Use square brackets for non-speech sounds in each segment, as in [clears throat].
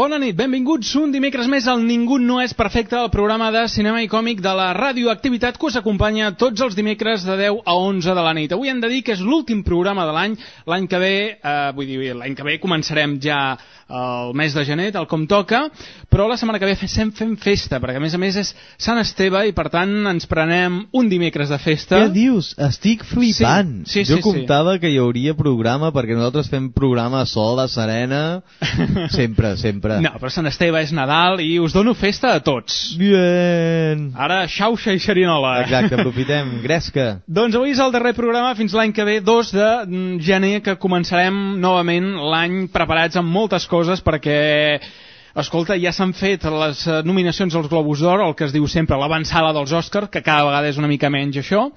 Bona nit, benvinguts un dimecres més al Ningú no és perfecte, el programa de cinema i còmic de la radioactivitat que us acompanya tots els dimecres de 10 a 11 de la nit. Avui hem de dir que és l'últim programa de l'any, l'any que ve, eh, vull dir, l'any que ve començarem ja el mes de gener, tal com toca, però la setmana que ve fem, fem festa, perquè a més a més és Sant Esteve i per tant ens prenem un dimecres de festa. Què dius? Estic flipant. Sí, sí, jo sí, comptava que hi hauria programa, perquè nosaltres fem programa a sol, a serena, [laughs] sempre, sempre. No, però Sant Esteve és Nadal i us dono festa a tots. Bien. Ara, xauxa i xerinola. Exacte, [laughs] aprofitem. Gresca. Doncs avui és el darrer programa fins l'any que ve, 2 de mm, gener, que començarem novament l'any preparats amb moltes coses perquè Escolta, ja s'han fet les eh, nominacions als Globus d'Or, el que es diu sempre l'avançada dels Oscars, que cada vegada és una mica menys això,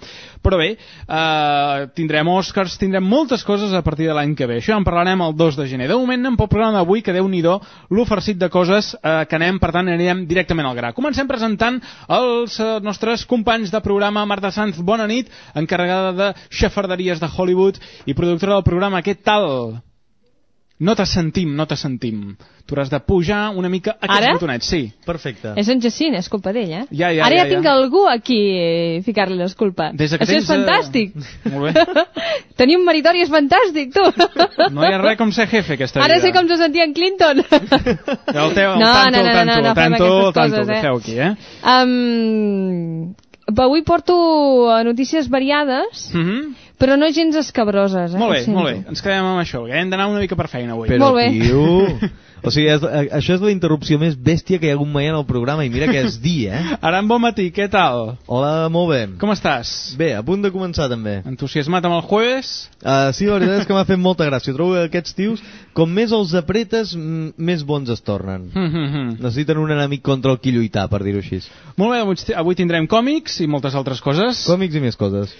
però bé, eh, tindrem Oscars, tindrem moltes coses a partir de l'any que ve. Això en parlarem el 2 de gener. De moment anem pel programa d'avui, que déu nhi l'ofercit de coses eh, que anem, per tant anirem directament al gra. Comencem presentant els eh, nostres companys de programa, Marta Sanz, bona nit, encarregada de xafarderies de Hollywood i productora del programa. Què tal? No te sentim, no te sentim. Tu has de pujar una mica aquests Ara? botonets, sí. Perfecte. És en Jacint, és culpa d'ell, eh? Ja, ja, Ara ja, ja, tinc ja. algú aquí eh, ficar-li les culpes. Des de que Això tens, és fantàstic. Eh... [laughs] Molt bé. [laughs] Tenir un meritori és fantàstic, tu. No hi ha res com ser jefe, aquesta Ara vida. sé com se sentia en Clinton. Ja el teu, el No, tanto, no, no, el tanto, no, no el fem tanto, el aquestes tanto, coses, que eh? feu aquí, eh? um, avui porto eh, notícies variades, Mm -hmm. Però no gens escabroses. Eh? Molt bé, molt bé. Ens quedem amb això, que hem d'anar una mica per feina avui. Però, Molt bé. tio... [laughs] O sigui, és, eh, això és la interrupció més bèstia que hi ha hagut mai en el programa, i mira que és dir, eh? [laughs] Ara en bon matí, què tal? Hola, molt bé. Com estàs? Bé, a punt de començar també. Entusiasmat amb el jueves? Uh, sí, la veritat és que m'ha fet molta gràcia. Trobo que aquests tios, com més els apretes, més bons es tornen. Mm -hmm. Necessiten un enemic contra el qui lluitar, per dir-ho així. Molt bé, avui, avui tindrem còmics i moltes altres coses. Còmics i més coses.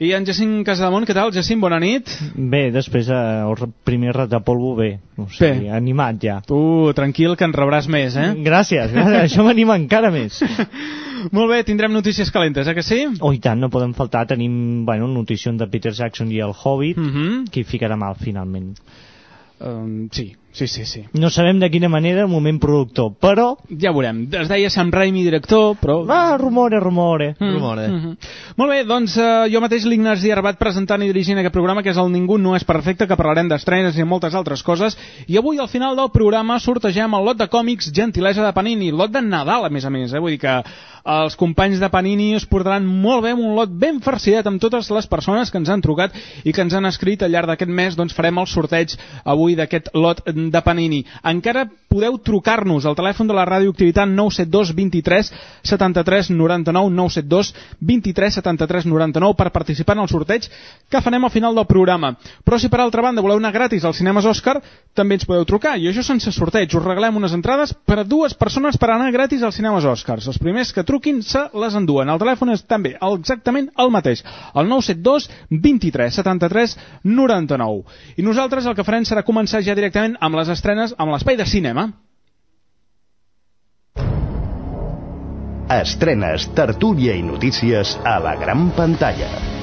I en Jacint Casademont, què tal? Jacint, bona nit. Bé, després eh, el primer ratapolvo bé, o sigui, Bé. animat ja. Tu, tranquil, que en rebràs més, eh? Gràcies, gràcies, això m'anima encara més. [laughs] Molt bé, tindrem notícies calentes, eh que sí? Oh, i tant, no podem faltar, tenim, bueno, notícies de Peter Jackson i el Hobbit, Mm -hmm. que hi ficarà mal, finalment. um, sí, sí, sí, sí. No sabem de quina manera, el moment productor, però... Ja veurem. Es deia Sam Raimi, director, però... Va, rumore, rumore. Mm, rumore. mhm. Molt bé, doncs eh, jo mateix l'Ignasi Arbat presentant i dirigint aquest programa que és el Ningú no és perfecte, que parlarem d'estrenes i moltes altres coses i avui al final del programa sortegem el lot de còmics Gentilesa de Panini, lot de Nadal a més a més, eh? vull dir que els companys de Panini es portaran molt bé amb un lot ben farcidat amb totes les persones que ens han trucat i que ens han escrit al llarg d'aquest mes, doncs farem el sorteig avui d'aquest lot de Panini. Encara podeu trucar-nos al telèfon de la radioactivitat 972 23 73 99 972 23 73 99 per participar en el sorteig que farem al final del programa. Però si per altra banda voleu anar gratis als cinemes Òscar, també ens podeu trucar i això sense sorteig. Us regalem unes entrades per a dues persones per anar gratis als cinemes Òscars. Els primers que truquin se les enduen. El telèfon és també exactament el mateix, el 972 23 73 99. I nosaltres el que farem serà començar ja directament amb les estrenes amb l'espai de cinema. Estrenes, tertúlia i notícies a la gran pantalla.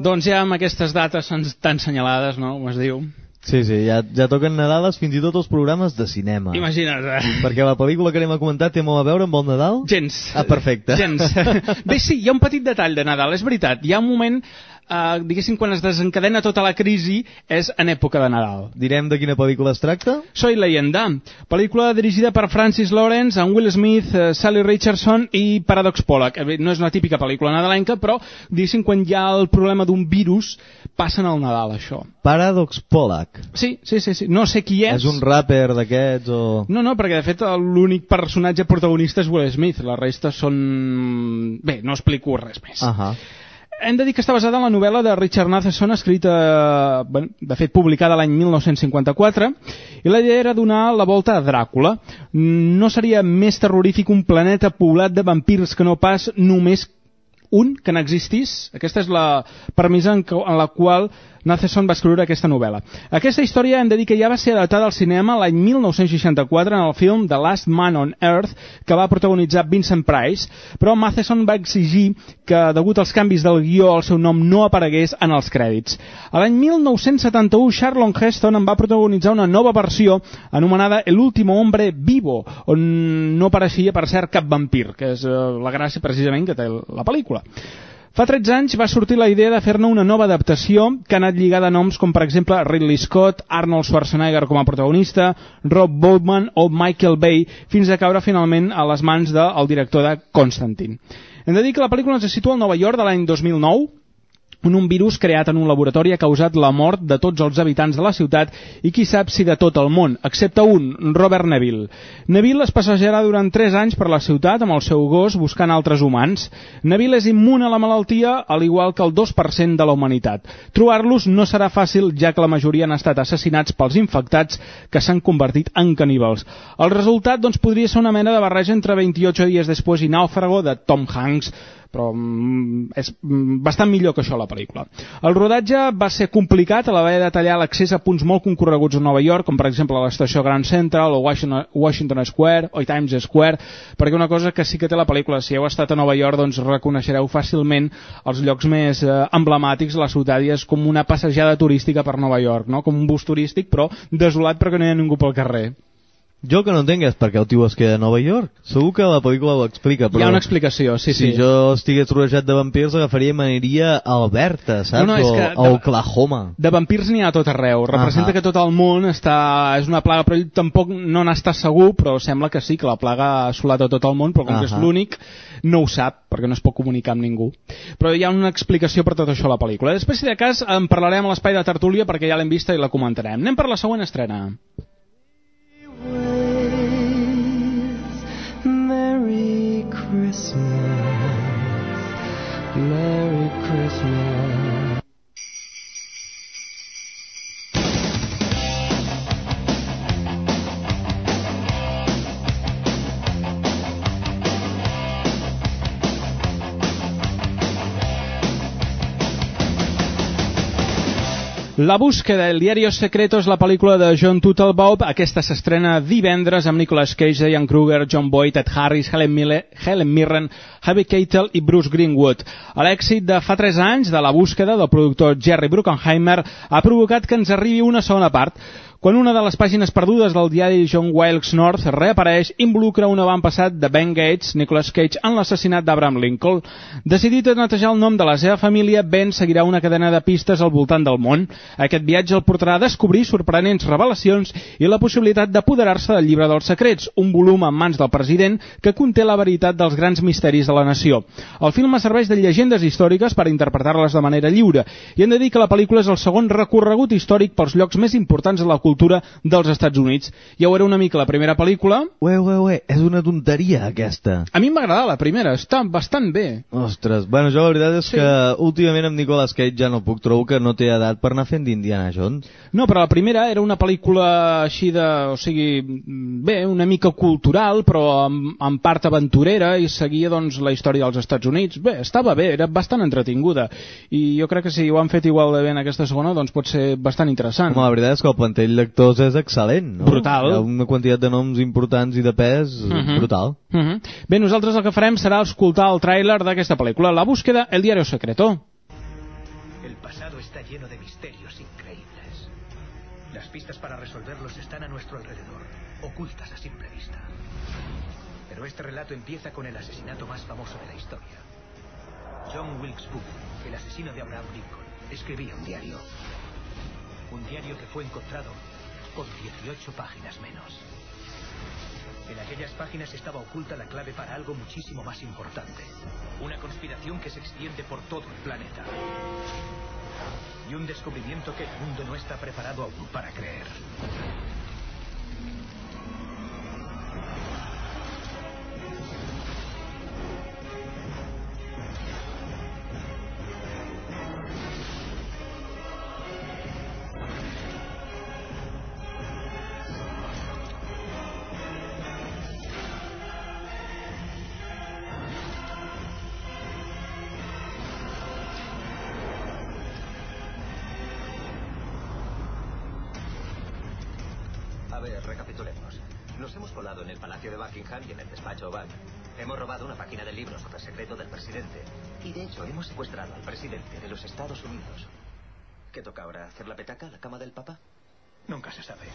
Doncs ja amb aquestes dates tan- senyalades, no?, com es diu. Sí, sí, ja, ja toquen Nadales fins i tot els programes de cinema. Imagina't. eh? Perquè la pel·lícula que anem a comentar té molt a veure amb el Nadal? Gens. Ah, perfecte. Gens. [laughs] Bé, sí, hi ha un petit detall de Nadal, és veritat. Hi ha un moment, eh, diguéssim, quan es desencadena tota la crisi, és en època de Nadal. Direm de quina pel·lícula es tracta? Soy leyenda, pel·lícula dirigida per Francis Lawrence, amb Will Smith, eh, Sally Richardson i Paradox Pollock. Eh, No és una típica pel·lícula nadalenca, però, diguéssim, quan hi ha el problema d'un virus, passen al Nadal, això. Paradox Pollack. Sí, sí, sí, sí. no sé qui és. És un rapper d'aquests o... No, no, perquè de fet l'únic personatge protagonista és Will Smith, la resta són... Bé, no explico res més. Ahà. Hem de dir que està basada en la novel·la de Richard Matheson, escrita, bueno, de fet, publicada l'any 1954, i la idea era donar la volta a Dràcula. No seria més terrorífic un planeta poblat de vampirs que no pas només un que n'existís. Aquesta és la que, en la qual Matheson va escriure aquesta novel·la. Aquesta història hem de dir que ja va ser adaptada al cinema l'any 1964 en el film The Last Man on Earth, que va protagonitzar Vincent Price, però Matheson va exigir que, degut als canvis del guió, el seu nom no aparegués en els crèdits. L'any 1971, Charlon Heston en va protagonitzar una nova versió anomenada El último hombre vivo, on no apareixia, per cert, cap vampir, que és eh, la gràcia precisament que té la pel·lícula. Fa 13 anys va sortir la idea de fer-ne una nova adaptació que ha anat lligada a noms com per exemple Ridley Scott, Arnold Schwarzenegger com a protagonista, Rob Bowman o Michael Bay, fins a caure finalment a les mans del director de Constantine. Hem de dir que la pel·lícula ens situa al Nova York de l'any 2009, on un virus creat en un laboratori ha causat la mort de tots els habitants de la ciutat i qui sap si de tot el món, excepte un, Robert Neville. Neville es passejarà durant 3 anys per la ciutat amb el seu gos buscant altres humans. Neville és immune a la malaltia, al igual que el 2% de la humanitat. Trobar-los no serà fàcil, ja que la majoria han estat assassinats pels infectats que s'han convertit en caníbals. El resultat doncs, podria ser una mena de barreja entre 28 dies després i Náufrago de Tom Hanks, però mm, és mm, bastant millor que això la pel·lícula. El rodatge va ser complicat a l'haver de tallar l'accés a punts molt concorreguts a Nova York, com per exemple l'estació Grand Central o Washington Square o Times Square, perquè una cosa que sí que té la pel·lícula, si heu estat a Nova York doncs reconeixereu fàcilment els llocs més eh, emblemàtics de la ciutat i és com una passejada turística per Nova York, no? com un bus turístic però desolat perquè no hi ha ningú pel carrer. Jo el que no entenc és per què el tio es queda a Nova York. Segur que la pel·lícula ho explica, però... Hi ha una explicació, sí, si sí. jo estigués rodejat de vampirs, agafaria i m'aniria a Alberta, saps? No, no, o a Oklahoma. De vampirs n'hi ha tot arreu. Representa Ahà. que tot el món està... és una plaga, però ell tampoc no n'està segur, però sembla que sí, que la plaga ha assolat a tot el món, però com que és l'únic, no ho sap, perquè no es pot comunicar amb ningú. Però hi ha una explicació per tot això a la pel·lícula. Després, si de cas, en parlarem a l'espai de tertúlia, perquè ja l'hem vista i la comentarem. Anem per la següent estrena. Christmas. Merry Christmas. La búsqueda del diario secreto és la pel·lícula de John Turtelbaum. Aquesta s'estrena divendres amb Nicolas Cage, Ian Kruger, John Boyd, Ed Harris, Helen, Mille, Helen Mirren, Harvey Keitel i Bruce Greenwood. L'èxit de fa 3 anys de la búsqueda del productor Jerry Bruckheimer ha provocat que ens arribi una segona part. Quan una de les pàgines perdudes del diari John Wilkes North reapareix, involucra un avantpassat de Ben Gates, Nicolas Cage, en l'assassinat d'Abraham Lincoln. Decidit a netejar el nom de la seva família, Ben seguirà una cadena de pistes al voltant del món. Aquest viatge el portarà a descobrir sorprenents revelacions i la possibilitat d'apoderar-se del llibre dels secrets, un volum en mans del president que conté la veritat dels grans misteris de la nació. El film serveix de llegendes històriques per interpretar-les de manera lliure, i hem de dir que la pel·lícula és el segon recorregut històric pels llocs més importants de la cultura dels Estats Units. Ja ho era una mica la primera pel·lícula. Ué, ué, ué, és una tonteria aquesta. A mi agradar la primera, està bastant bé. Ostres, bueno, jo la veritat és Sí. que últimament amb Nicolas Cage ja no puc, trobo que no té edat per anar fent d'Indiana Jones. No, però la primera era una pel·lícula així de... O sigui, bé, una mica cultural, però en, en part aventurera i seguia doncs la història dels Estats Units. Bé, estava bé, era bastant entretinguda. I jo crec que si ho han fet igual de bé en aquesta segona, doncs pot ser bastant interessant. Home, la veritat és que el plantell d'actors és excel·lent, no? Brutal. Hi ha una quantitat de noms importants i de pes Mhm. brutal. Uh -huh. Bé, nosaltres el que farem serà escoltar el tràiler d'aquesta pel·lícula, La búsqueda, el diario secreto. El lleno de misterios increíbles. Las pistas para resolverlos están a nuestro alrededor, ocultas a simple vista. Pero este relato empieza con el asesinato más famoso de la historia. John Wilkes Booth, el asesino de Abraham Lincoln, escribía un diario. Un diario que fue encontrado con 18 páginas menos. En aquellas páginas estaba oculta la clave para algo muchísimo más importante. Una conspiración que se extiende por todo el planeta. Y un descubrimiento que el mundo no está preparado aún para creer. Secreto del presidente. Y de hecho, hemos secuestrado al presidente de los Estados Unidos. ¿Qué toca ahora? ¿Hacer la petaca? ¿La cama del papa? Nunca se sabe.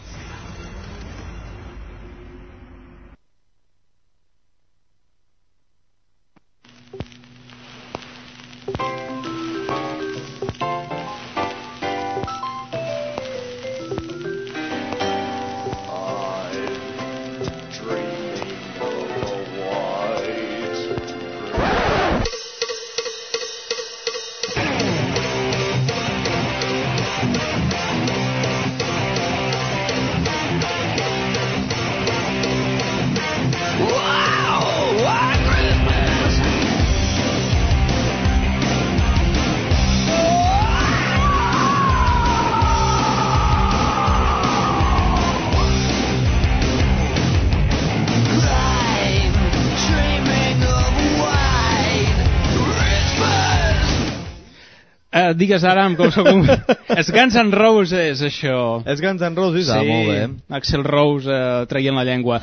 Digues ara, com sóc un... És Guns N' Roses, això. És Guns N' Roses? Ah, molt bé. Axel Rose eh, traient la llengua.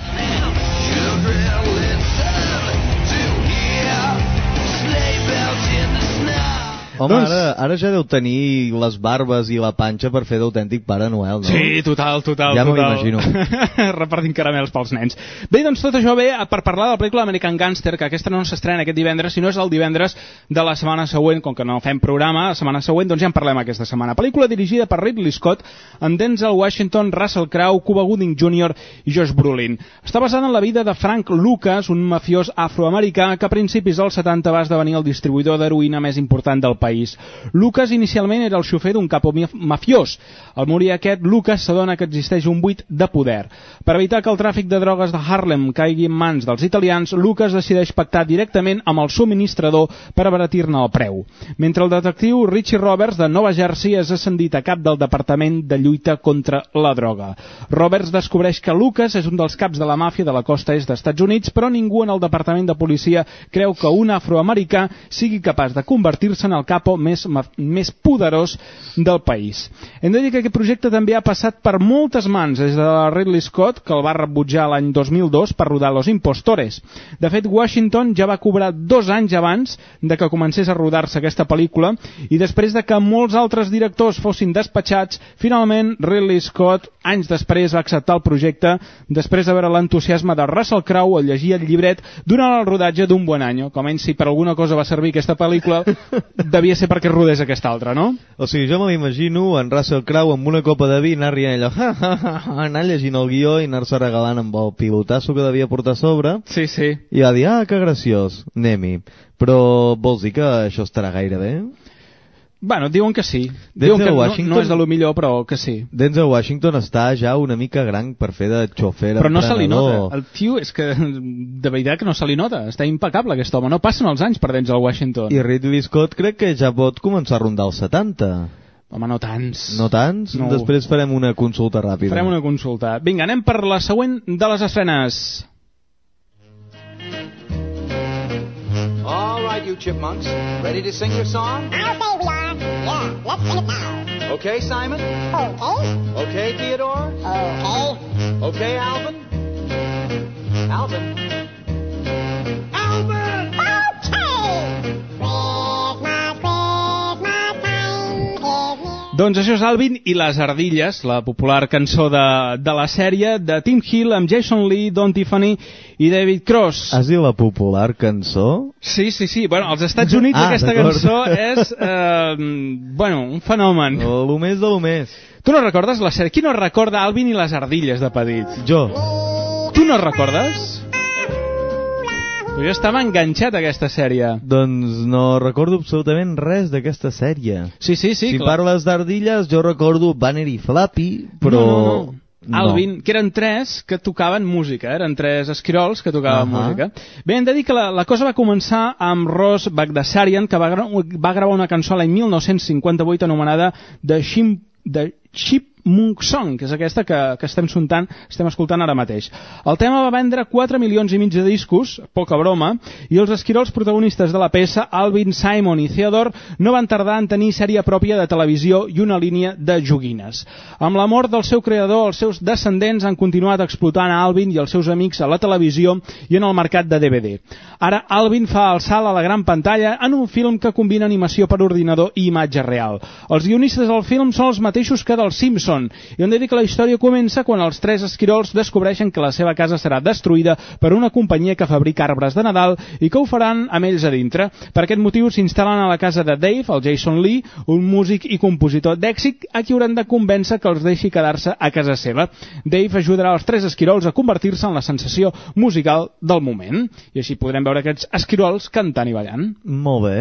Home, Doncs- ara, ara ja deu tenir les barbes i la panxa per fer d'autèntic Pare Noel, no? Sí, total, total. Ja m'ho imagino. [laughs] Repartint caramels pels nens. Bé, doncs tot això ve per parlar de la pel·lícula American Gangster, que aquesta no s'estrena aquest divendres, sinó és el divendres de la setmana següent, com que no fem programa, la setmana següent, doncs ja en parlem aquesta setmana. Pel·lícula dirigida per Ridley Scott, amb Denzel Washington, Russell Crowe, Cuba Gooding Jr. i Josh Brolin. Està basada en la vida de Frank Lucas, un mafiós afroamericà que a principis dels 70 va esdevenir el distribuïdor d'heroïna més important del país. Lucas inicialment era el xofer d'un capo maf- mafiós. Al morir aquest, Lucas s'adona que existeix un buit de poder. Per evitar que el tràfic de drogues de Harlem caigui en mans dels italians, Lucas decideix pactar directament amb el subministrador per abaratir-ne el preu. Mentre el detectiu Richie Roberts de Nova Jersey és ascendit a cap del Departament de Lluita contra la Droga. Roberts descobreix que Lucas és un dels caps de la màfia de la costa est dels Estats Units, però ningú en el Departament de Policia creu que un afroamericà sigui capaç de convertir-se en el capo més, més poderós del país. Hem de dir que aquest projecte també ha passat per moltes mans, des de Ridley Scott, que el va rebutjar l'any 2002 per rodar Los Impostores. De fet, Washington ja va cobrar dos anys abans de que comencés a rodar-se aquesta pel·lícula i després de que molts altres directors fossin despatxats, finalment Ridley Scott, anys després, va acceptar el projecte després de veure l'entusiasme de Russell Crowe al llegir el llibret durant el rodatge d'un bon any. Com a si per alguna cosa va servir aquesta pel·lícula, [laughs] devia ser perquè rodés aquesta altra, no? O sigui, jo me l'imagino en Russell Crowe amb una copa de vi anar rient allò, ha, ha, ha, ha, anar llegint el guió i anar-se regalant amb el pilotasso que devia portar a sobre. Sí, sí. I va dir, ah, que graciós, anem-hi. Però vols dir que això estarà gaire bé? Bueno, diuen que sí. Denzel Diuen que no, Washington- no és de lo millor, però que sí. Denzel Washington està ja una mica gran per fer de xofer Però no se li nota. El tio és que de veritat que no se li nota. Està impecable aquest home. No passen els anys per Denzel Washington. I Ridley Scott crec que ja pot començar a rondar els 70. Home, no tants. No tants? No. Després farem una consulta ràpida. Farem una consulta. Vinga, anem per la següent de les estrenes. All right, you chipmunks. Ready to sing your song? I'll say we are. Yeah, let's sing it now. Okay, Simon? Okay. Okay, Theodore? Okay. Okay, Alvin? Alvin? Alvin! Doncs això és Alvin i les ardilles, la popular cançó de, de la sèrie de Tim Hill amb Jason Lee, Don Tiffany i David Cross. Has dit la popular cançó? Sí, sí, sí. Bueno, als Estats Units Ah, aquesta cançó és, eh, bueno, un fenomen. Lo més de lo més. Tu no recordes la sèrie? Qui no recorda Alvin i les ardilles de petit? Jo. Tu no recordes? Però jo estava enganxat a aquesta sèrie. Doncs no recordo absolutament res d'aquesta sèrie. Sí, sí, sí. si clar. parles d'ardilles, jo recordo Banner i Flappy, però... No, no, no. Alvin, que eren tres que tocaven música, eh? eren tres esquirols que tocaven Ahà. música. Bé, hem de dir que la, la cosa va començar amb Ross Bagdasarian, que va, gra va gravar una cançó l'any 1958 anomenada The, Shim, The Chipmunk Song, que és aquesta que, que estem, sontant, estem escoltant ara mateix. El tema va vendre 4 milions i mig de discos, poca broma, i els esquirols protagonistes de la peça, Alvin, Simon i Theodore, no van tardar en tenir sèrie pròpia de televisió i una línia de joguines. Amb la mort del seu creador, els seus descendents han continuat explotant a Alvin i els seus amics a la televisió i en el mercat de DVD. Ara Alvin fa el salt a la gran pantalla en un film que combina animació per ordinador i imatge real. Els guionistes del film són els mateixos que dels Simpson i hem de dir que la història comença quan els tres esquirols descobreixen que la seva casa serà destruïda per una companyia que fabrica arbres de Nadal i que ho faran amb ells a dintre. Per aquest motiu s'instal·len a la casa de Dave, el Jason Lee, un músic i compositor d'èxit a qui hauran de convèncer que els deixi quedar-se a casa seva. Dave ajudarà els tres esquirols a convertir-se en la sensació musical del moment. I així podrem veure aquests esquirols cantant i ballant. Molt bé.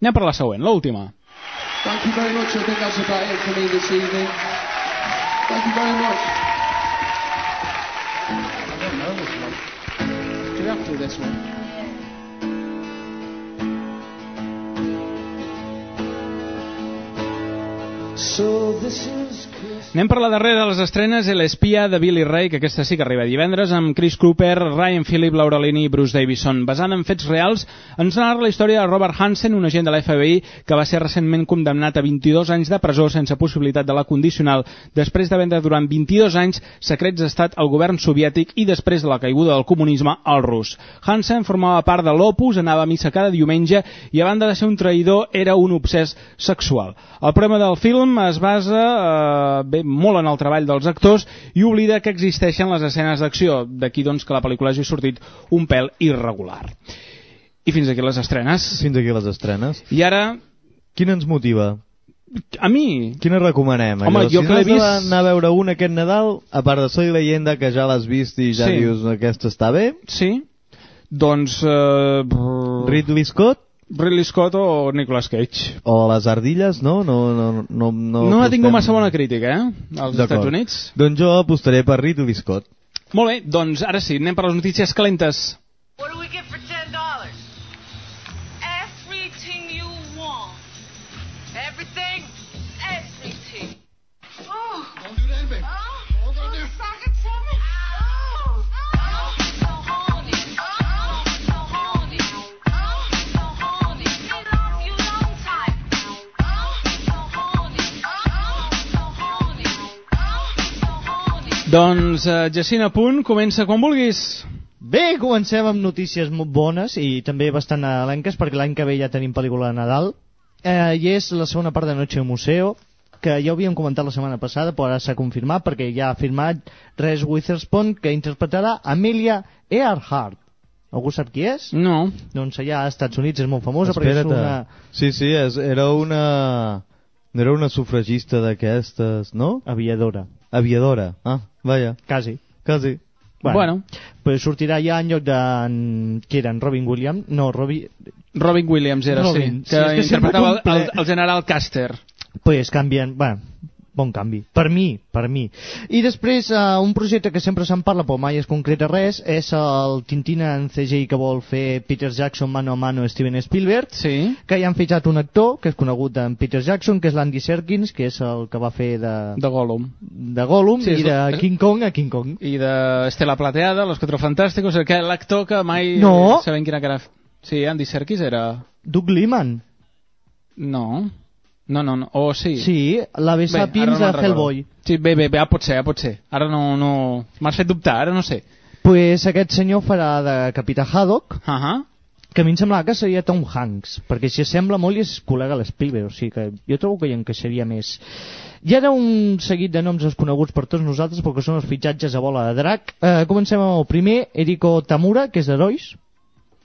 Anem per la següent, l'última. Thank you very much. I think that's about it for me this evening. Thank you very much. I don't know this one. Do you have to this one? So this is Anem per la darrera de les estrenes, l'espia de Billy Ray, que aquesta sí que arriba divendres, amb Chris Cooper, Ryan Phillip, Laura Linney i Bruce Davison. Basant en fets reals, ens narra la història de Robert Hansen, un agent de la FBI que va ser recentment condemnat a 22 anys de presó sense possibilitat de la condicional després de vendre durant 22 anys secrets d'estat al govern soviètic i després de la caiguda del comunisme al rus. Hansen formava part de l'Opus, anava a missa cada diumenge i a banda de ser un traïdor era un obsès sexual. El problema del film es basa eh, bé, molt en el treball dels actors i oblida que existeixen les escenes d'acció, d'aquí doncs que la pel·lícula hagi sortit un pèl irregular. I fins aquí les estrenes. Fins aquí les estrenes. I ara... Quina ens motiva? A mi? Quina recomanem? Home, Allò, jo si que l'he vist- anar a veure un aquest Nadal, a part de Soy Leyenda, que ja l'has vist i ja Sí. dius aquesta està bé, Sí. Doncs... Eh... Ridley Scott Ridley Scott o Nicolas Cage. o Les Ardilles, no? No, no, no, no, No ha tingut massa bona crítica, eh? Als. Estats Units. Doncs jo apostaré per Ridley Scott. Molt bé, doncs ara sí, anem per les notícies calentes. What do we get for Doncs, eh, Jacint, a punt, comença quan vulguis. Bé, comencem amb notícies molt bones i també bastant alenques perquè l'any que ve ja tenim pel·lícula de Nadal eh, i és la segona part de Noche Museo que ja ho havíem comentat la setmana passada però ara s'ha confirmat perquè ja ha firmat Reese Witherspoon que interpretarà Amelia Earhart Algú sap qui és? No. Doncs allà als Estats Units és molt famosa perquè és Espera't. una... Sí, sí, és, era una... no Era una sufragista d'aquestes, no? Aviadora. Aviadora. Ah, vaja. Quasi. Quasi. Bueno. Pues sortirà ja en lloc de... Qui era? En Robin Williams? No, Robin... Robin Williams era, Robin. sí, Sí, que, és que interpretava el, comple- el general Caster. pues canvien, bueno, bon canvi. Per mi, per mi. I després, uh, un projecte que sempre se'n parla, però mai es concreta res, és el Tintín en CGI que vol fer Peter Jackson mano a mano Steven Spielberg, sí. que hi han fitxat un actor, que és conegut en Peter Jackson, que és l'Andy Serkins, que és el que va fer de... De Gollum. De Gollum Sí, i de la- King Kong a King Kong. I de Estela Plateada, Los Cuatro Fantásticos, que l'actor que mai No. eh, sabem quina cara... Sí, Andy Serkis era... Doug Liman. No. No, no, no. O sí. Sí, la Bé, Bessa ara Pins no recordo. Hellboy. Sí, bé, bé, bé, ah, pot ser, ah, pot ser. Ara no... no... M'has fet dubtar, ara no sé. Pues aquest senyor farà de Capità Haddock, Uh -huh. que a mi em semblava que seria Tom Hanks, perquè si sembla molt i és col·lega a l'Spielberg, o sigui que jo trobo que hi encaixaria més. I ara un seguit de noms desconeguts per tots nosaltres, perquè són els fitxatges a bola de drac. Eh, comencem amb el primer, Eriko Tamura, que és d'Herois,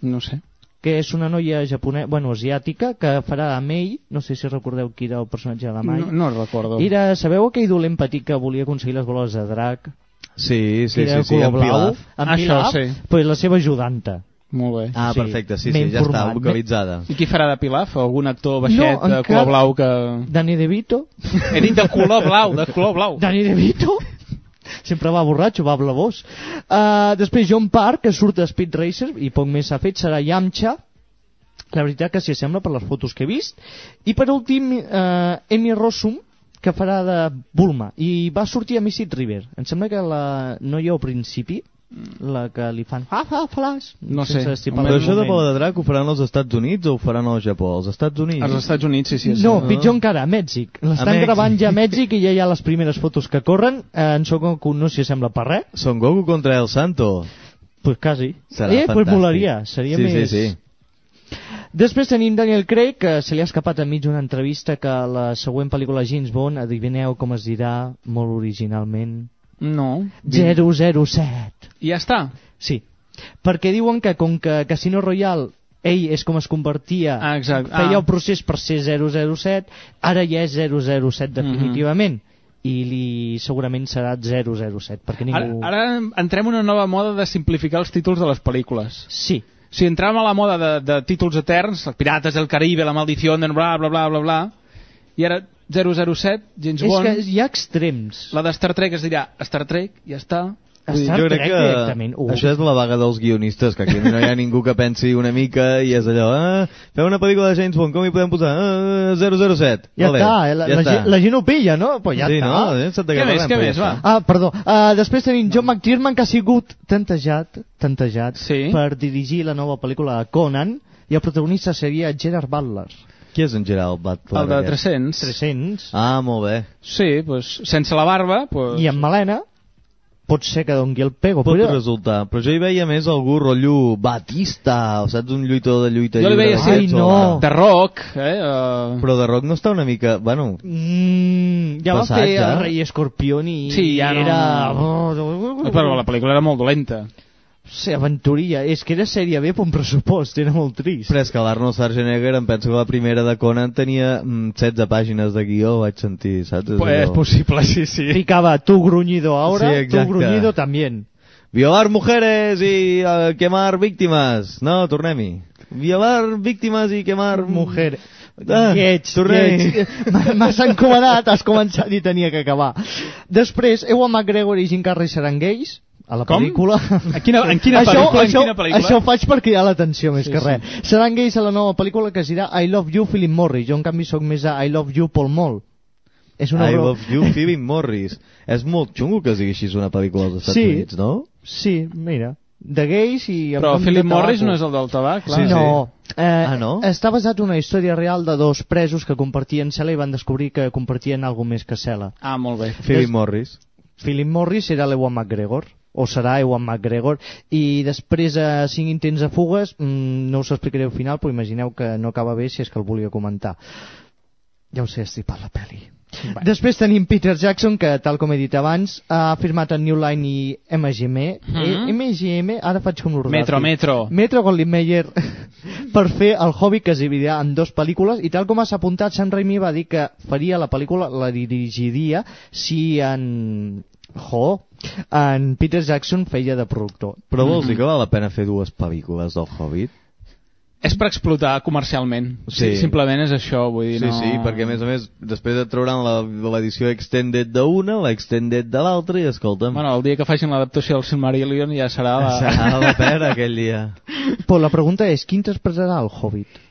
No sé. Que és una noia japonesa, bueno, asiàtica, que farà a Mei, no sé si recordeu qui era el personatge de la Mai. No, no recordo. Era, sabeu aquell dolent petit que volia aconseguir les boles de drac? Sí, sí, sí, sí, blau? Pilaf. En Això, Pilaf, sí. pues la seva ajudanta. Molt bé. Ah, Sí, perfecte, sí, sí, ja està, localitzada. I qui farà de Pilaf? Algun actor baixet No, de color blau que... Danny DeVito. He dit de color blau, de color blau. Danny DeVito. Sempre va borratxo, va blavós. Uh, després John Park, que surt de Speed Racer, i poc més s'ha fet, serà Yamcha. La veritat que s'hi assembla per les fotos que he vist. I per últim, uh, Amy Rossum, que farà de Bulma. I va sortir a Mystic River. Em sembla que la noia al principi, la que li fan ah, ah, flash, No sé. estipar Però això de bola de drac ho faran als Estats Units o ho faran al Japó? Als Estats Units? Als Estats Units, sí, sí. sí. No, pitjor encara, a Mèxic. L'estan Mèxic. gravant ja a Mèxic i ja hi ha les primeres fotos que corren. Eh, en Son Goku no s'hi sembla per res. Son Goku contra el Santo. Pues quasi. Serà eh, pues fantàstic. molaria. Seria sí, més... Sí, sí, Després tenim Daniel Craig, que se li ha escapat enmig d'una entrevista que la següent pel·lícula James Bond, adivineu com es dirà molt originalment? No. 007. I ja està. Sí. Perquè diuen que com que Casino Royale ell és com es convertia, Ah, exacte. feia Ah. el procés per ser 007, ara ja és 007 definitivament. I li segurament serà 007, perquè ningú... Ara, ara entrem en una nova moda de simplificar els títols de les pel·lícules. Sí. Si entrem a la moda de, de títols eterns, Pirates del Caribe, La Maldición, bla, bla, bla, bla, bla, i ara 007, James És Bond... que hi ha extrems. La de Star Trek es dirà Star Trek, ja està. Vull dir, Star jo crec Trek que directament, uh. això és la vaga dels guionistes, que aquí no hi ha [laughs] ningú que pensi una mica i és allò, ah, feu una pel·lícula de James Bond, com hi podem posar? Ah, 007. Ja Vale, està, eh? la, ja la, està. gent, la gent ho pilla, no? Pues ja sí, està. no? Eh? Què més, què més, va? Ah, perdó. Uh, després tenim John McTiernan, que ha sigut tantejat, tantejat Sí. per dirigir la nova pel·lícula de Conan, i el protagonista seria Gerard Butler. Qui és en Gerald Butler? El de aquest? 300. 300. Ah, molt bé. Sí, pues, sense la barba... Pues... I en Malena, pot ser que dongui el pego. Pot però... resultar, però jo hi veia més algú rotllo Batista, o saps, un lluitador de lluita Jo li lliure veia ser d'aquests, Ai, no. de rock, eh? Uh... Però de rock no està una mica... Bueno, Mm, ja va fer ja. el rei Escorpión i Sí, ja no- era... Però la pel·lícula era molt dolenta. Sí, aventurilla. És que era sèrie B per un pressupost, era molt trist. però és que l'Arnold Schwarzenegger em penso que la primera de Conan tenia mm, 16 pàgines de guió, vaig sentir, saps? És Pues és possible, sí, sí. Ficava tu gruñido ahora, Sí, tu gruñido también. Violar mujeres i uh, quemar víctimes. No, tornem-hi. Violar víctimes i quemar... Mujer. Ah, lleig, lleig. [laughs] M'has encomanat, has començat i tenia que acabar. Després, Ewan McGregor i Jim Carrey seran gais a la Com? pel·lícula. En quina, en quina això, pel·lícula? això, en quina pel·lícula? això ho faig per cridar l'atenció més Sí, que res. Seran gais a la nova pel·lícula que es dirà I Love You Philip Morris. Jo en canvi sóc més a I Love You Paul Mall. És una I bro- love you, Philip Morris. És molt xungo que es digui així una pel·lícula als Estats Sí. Units, no? Sí, mira. De gais i... Però Philip Morris no és el del tabac, clar. Sí, sí. no. Eh, Ah, no? Està basat en una història real de dos presos que compartien cel·la i van descobrir que compartien alguna més que cel·la. Ah, molt bé. Philip Morris. Philip Morris era l'Ewan McGregor o serà Ewan McGregor i després de cinc intents de fugues mmm, no us explicaré el final però imagineu que no acaba bé si és que el volia comentar ja us he estripat la pel·li Bueno. Després tenim Peter Jackson, que tal com he dit abans, ha firmat en New Line i MGM. Mhm. Eh, MGM, ara faig com l'Urdafi. Metro, Metro. Metro Goldwyn Mayer [laughs] per fer el Hobbit que es dividirà en dues pel·lícules i tal com has apuntat, Sam Raimi va dir que faria la pel·lícula, la dirigiria si en... Jo, en Peter Jackson feia de productor. Però vols dir que val la pena fer dues pel·lícules del Hobbit? És per explotar comercialment. Sí. Simplement és això, vull dir, Sí, no... sí, perquè a més a més després et trauran la- l'edició extended d'una, l'extended de l'altra i escolta'm, Bueno, el dia que facin l'adaptació del Silmarillion ja serà la... serà la pera aquell dia. [laughs] Però la pregunta és, qui interpretarà el Hobbit?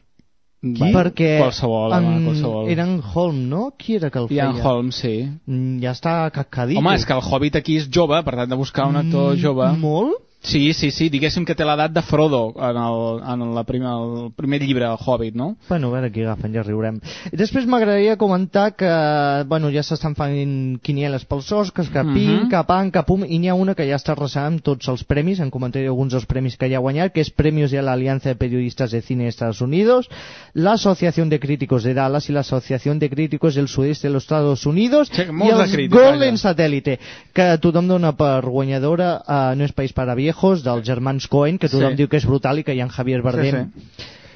Qui? Perquè Qualsevol, home, en- qualsevol. era en Holm, no? Qui era que el feia? Ian Holmes, sí. Mm, Ja està cascadit. Home, és que el Hobbit aquí és jove, per tant, de buscar un actor Mm, jove... Molt? Sí, sí, sí, diguéssim que té l'edat de Frodo en, el, en la prima, el primer llibre, el Hobbit, no? Bueno, a veure qui agafen, ja riurem. I després m'agradaria comentar que, bueno, ja s'estan fent quinieles pels Oscars, que Mhm. pim, que pam, que pum, i n'hi ha una que ja està arrasant amb tots els premis, en comentaré alguns dels premis que ja ha guanyat, que és Premios de la Alianza de Periodistas de Cine de Estados Unidos, la Asociación de Críticos de Dallas y la Asociación de Críticos del Sudeste de los Estados Unidos Sí, i els Golden allà. Satellite, que tothom dona per guanyadora a No és país para viejos, dels germans Cohen, que tothom Sí. diu que és brutal i que hi ha en Javier Bardem,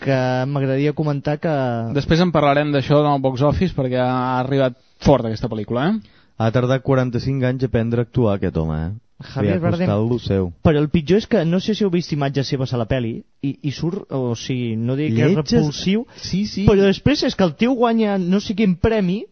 que m'agradaria comentar que... Després en parlarem d'això en el box office perquè ha arribat fort aquesta pel·lícula, eh? Ha tardat 45 anys a aprendre a actuar, aquest home, eh? Javier Li ha costat Bardem. lo seu. Però el pitjor és que no sé si heu vist imatges seves a la peli i, i surt, o sigui, no dic que és repulsiu, sí, sí. però després és que el tio guanya no sé quin premi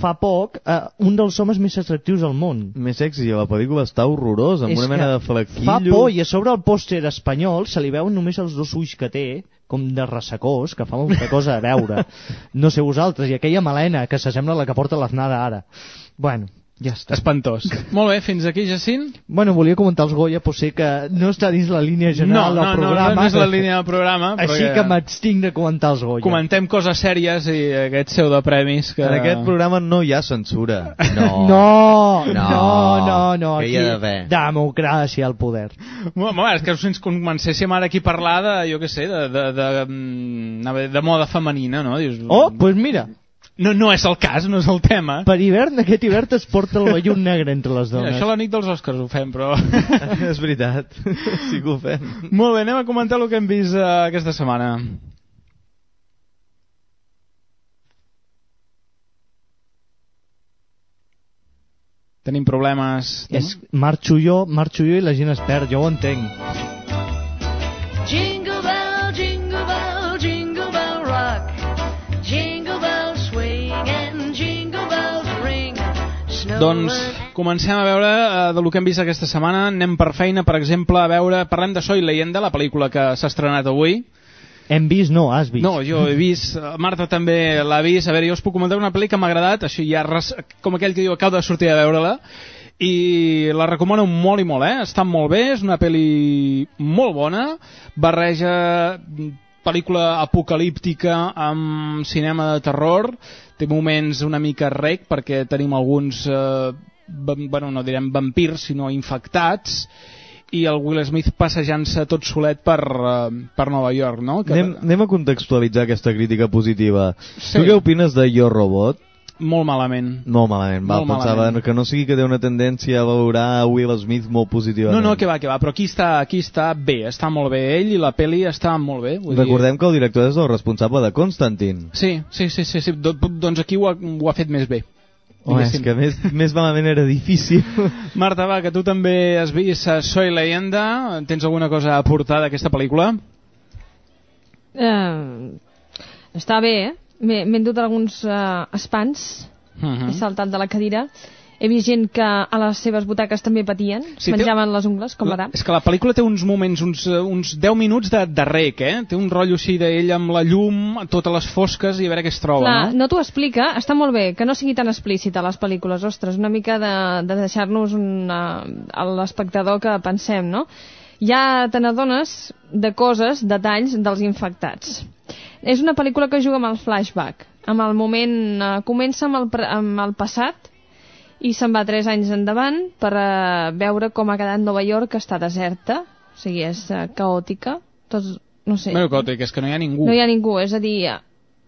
fa poc eh, un dels homes més atractius del món. Més sexy, la pel·lícula està horrorosa, amb És una mena de flequillo. Fa por, i a sobre el pòster espanyol se li veuen només els dos ulls que té, com de ressecós, que fa molta cosa a veure. [laughs] No sé vosaltres, i aquella melena que s'assembla a la que porta l'Aznada ara. Bueno, ja està. Espantós. Molt bé, fins aquí, Jacint. Bueno, volia comentar els Goya, però sé que no està dins la línia No, general no, del no, programa. no és la línia del programa, però Així ja- que m'extinc de comentar els Goya. Comentem coses sèries i aquest seu de premis que... En aquest programa no hi ha censura. [laughs] No. No, no, No. no, no. Hi ha d'haver? Democràcia al poder. Bueno, bueno, és que si ens comencéssim ara aquí a parlar de, jo què sé, de, de, de, mm, a veure, de moda femenina, no? Dius, Oh, doncs pues mira, no, no és el cas, no és el tema. per hivern, aquest hivern es porta el vellut negre entre les Mira, dones. això la nit dels Oscars ho fem, però... [laughs] és veritat. Sí que ho fem. Molt bé, anem a comentar el que hem vist uh, aquesta setmana. Tenim problemes... És, marxo jo, marxo jo i la gent es perd, jo ho entenc. Jingle Doncs comencem a veure uh, de lo que hem vist aquesta setmana. Anem per feina, per exemple, a veure... Parlem de Soy Leyenda, la pel·lícula que s'ha estrenat avui. Hem vist, no, has vist. No, jo he vist, eh, Marta també l'ha vist, a veure, jo us puc comentar una pel·li que m'ha agradat, així ja, res, com aquell que diu, acabo de sortir a veure-la, i la recomano molt i molt, eh? Està molt bé, és una pel·li molt bona, barreja mm, pel·lícula apocalíptica amb cinema de terror, té moments una mica rec perquè tenim alguns, eh, bueno, no direm vampirs, sinó infectats, i el Will Smith passejant-se tot solet per, eh, per Nova York, no? Que Anem, anem a contextualitzar aquesta crítica positiva. Sí. Tu què opines de Yo Robot? Molt malament. Molt malament, va, Molt pensava malament. que no sigui que té una tendència a valorar Will Smith molt positivament. No, no, que va, que va, però aquí està, aquí està bé, està molt bé ell i la peli està molt bé. Vull Recordem que el director és el responsable de Constantine. Dir... Sí, sí, sí, sí, sí. Do, doncs aquí ho ha, ho ha fet més bé. Home, és que més, més malament era difícil. [laughs] Marta, va, que tu també has vist eh, Soy Leyenda, tens alguna cosa a aportar d'aquesta pel·lícula? Eh, està bé, eh? M'he endut alguns eh, espans, Mhm. he saltat de la cadira. He vist gent que a les seves butaques també patien, Sí, sí, té- menjaven les ungles, com l'Adam. és que la pel·lícula té uns moments, uns, eh, uns 10 minuts de, de rec, eh? Té un rotllo així d'ell amb la llum, totes les fosques i a veure què es troba, Clar, no? no t'ho explica, està molt bé, que no sigui tan explícit a les pel·lícules, ostres, una mica de, de deixar-nos una- a l'espectador que pensem, no? Ja te n'adones de coses, detalls dels infectats. És una pel·lícula que juga amb el flashback, amb el moment... Eh, comença amb el, amb el passat i se'n va tres anys endavant per eh, veure com ha quedat Nova York, que està deserta, o sigui, és eh, caòtica, tots, no sé... Bueno, Còtic, és que no hi ha ningú. No hi ha ningú, és a dir,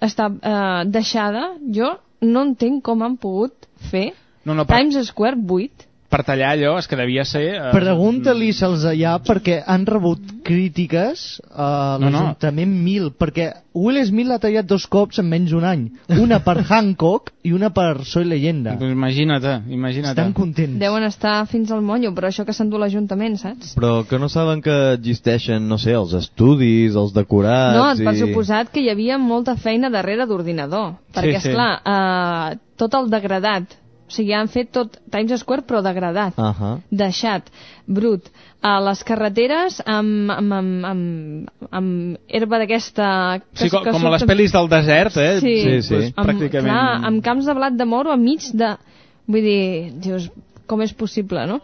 està eh, deixada. Jo no entenc com han pogut fer No, no, Times Square buit. Per tallar allò, és que devia ser... Eh, Pregunta-li-se'ls allà perquè han rebut crítiques a No, no. l'Ajuntament mil, perquè Will Smith l'ha tallat dos cops en menys d'un any. Una per [laughs] Hancock i una per Soy Leyenda. Pues imagina't, imagina't. Estan contents. Deuen estar fins al monyo, però això que s'endú l'Ajuntament, saps? Però que no saben que existeixen, no sé, els estudis, els decorats... No, i... per suposat que hi havia molta feina darrere d'ordinador. Perquè, sí. esclar, eh, tot el degradat, o sigui, han fet tot Times Square però degradat. Uh -huh. deixat, brut, a les carreteres amb, amb, amb, amb, amb herba d'aquesta... que- Sí, com, que com a les pel·lis del desert, eh? Sí, Pues, Amb, pràcticament... clar, amb camps de blat de moro enmig de... Vull dir, dius, com és possible, no?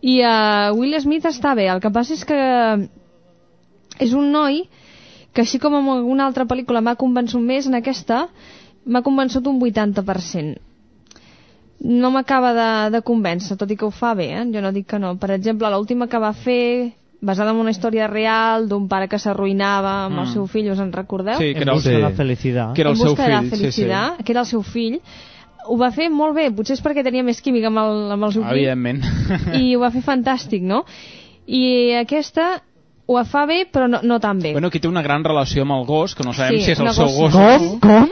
I uh, Will Smith està bé, el que passa és que és un noi que així com en alguna altra pel·lícula m'ha convençut més, en aquesta m'ha convençut un 80%. No m'acaba de, de convèncer, tot i que ho fa bé, eh? jo no dic que no. Per exemple, l'última que va fer, basada en una història real d'un pare que s'arruïnava amb el Mm. seu fill, us en recordeu? Sí, que era el, de la felicitat. que era el seu la fill. Sí, sí. felicitat, que era el seu fill. Ho va fer molt bé, potser és perquè tenia més química amb el, amb el seu fill. Evidentment. [laughs] I ho va fer fantàstic, no? I aquesta ho fa bé, però no, no tan bé. Bueno, aquí té una gran relació amb el gos, que no sabem Sí, si és el seu gossa. gos. Com?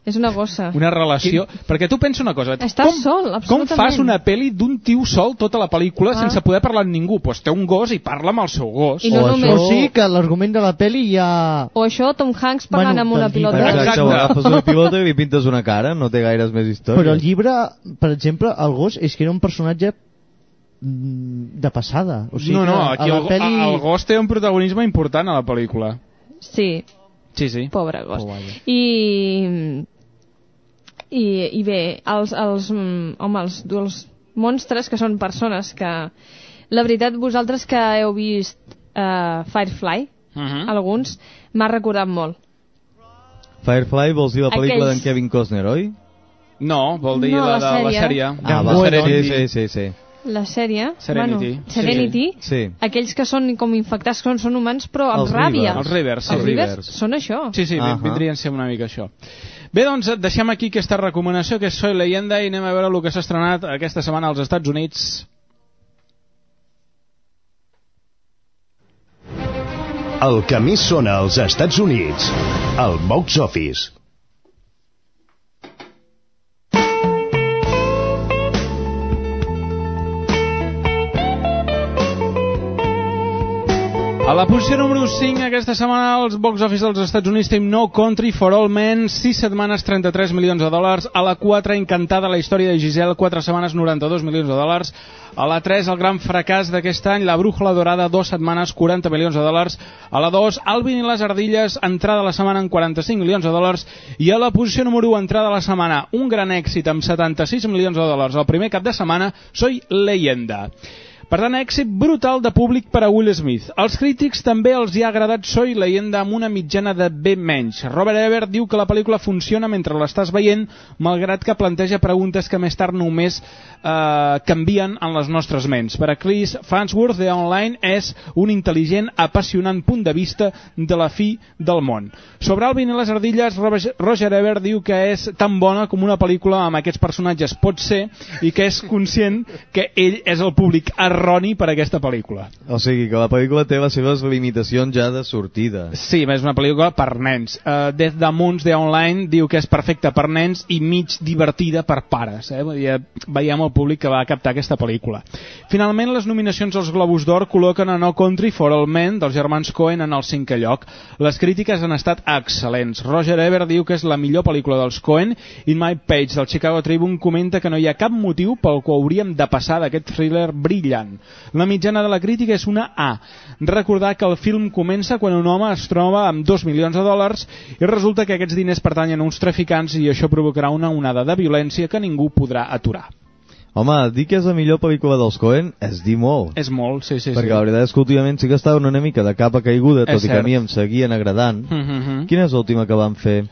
Com? És una gossa. Una relació... Perquè tu pensa una cosa... Estàs com, sol, Com absolutament. fas una pel·li d'un tio sol tota la pel·lícula Ah. sense poder parlar amb ningú? Doncs pues té un gos i parla amb el seu gos. I no o només- això sí que l'argument de la pel·li hi ha... O això, Tom Hanks parlant Bueno, amb una pilota. Exacte, o agafes una pilota i li pintes una cara, no té gaires més història. Però el llibre, per exemple, el gos és que era un personatge mm, de passada. O sigui no, no, aquí a el, la peli... el gos té un protagonisme important a la pel·lícula. Sí, Sí, sí. pobre gos. Oh. I, i, i bé, els, els, mm, home, els, els monstres que són persones que... La veritat, vosaltres que heu vist uh, Firefly, Uh -huh. alguns, m'ha recordat molt. Firefly vols dir la pel·lícula Aquells- d'en Kevin Costner, oi? No, vol dir No, la, la de la sèrie. sèrie. Ah, va, Serenity. sí, sí, sí, sí. La sèrie, Serenity. Bueno, Serenity, Sí. aquells que són com infectats, són, són humans, però amb Els ràbia. Rivers. Els Rivers, sí. Els Rivers són això. Sí, sí, uh. -huh. vindrien a ser una mica això. Bé, doncs deixem aquí aquesta recomanació que és Soy Leyenda i anem a veure el que s'ha estrenat aquesta setmana als Estats Units. El que més sona als Estats Units. El box office. A la posició número 5 aquesta setmana als box office dels Estats Units tenim No Country for All Men, 6 setmanes 33 milions de dòlars, a la 4 Encantada la història de Giselle, 4 setmanes 92 milions de dòlars, a la 3 el gran fracàs d'aquest any, La Brújula Dorada, 2 setmanes 40 milions de dòlars, a la 2 Alvin i les Ardilles, entrada la setmana en 45 milions de dòlars, i a la posició número 1 entrada la setmana, un gran èxit amb 76 milions de dòlars. El primer cap de setmana, Soy Leyenda. Per tant, èxit brutal de públic per a Will Smith. Als crítics també els hi ha agradat Soy Leyenda amb una mitjana de B menys. Robert Ebert diu que la pel·lícula funciona mentre l'estàs veient, malgrat que planteja preguntes que més tard només eh, canvien en les nostres ments. Per a Chris Farnsworth, The Online és un intel·ligent, apassionant punt de vista de la fi del món. Sobre Alvin i les ardilles, Roger Ebert diu que és tan bona com una pel·lícula amb aquests personatges pot ser i que és conscient que ell és el públic erroni per a aquesta pel·lícula. O sigui que la pel·lícula té les seves limitacions ja de sortida. Sí, és una pel·lícula per nens. Uh, Death Moons The Online diu que és perfecta per nens i mig divertida per pares. Eh? Vull dir, veiem el públic que va captar aquesta pel·lícula. Finalment, les nominacions als Globus d'Or col·loquen a No Country for All Men dels germans Coen en el cinquè lloc. Les crítiques han estat excel·lents. Roger Ebert diu que és la millor pel·lícula dels Coen. In My Page del Chicago Tribune comenta que no hi ha cap motiu pel qual hauríem de passar d'aquest thriller brillant. La mitjana de la crítica és una A. Recordar que el film comença quan un home es troba amb 2 milions de dòlars i resulta que aquests diners pertanyen a uns traficants i això provocarà una onada de violència que ningú podrà aturar. Home, dir que és la millor pel·lícula dels Coen és dir molt. És molt, sí, sí, perquè sí. la veritat és que últimament sí que estava una mica de capa caiguda, tot És i que a cert. mi em seguien agradant. Mm -hmm. Quina és l'última que van fer?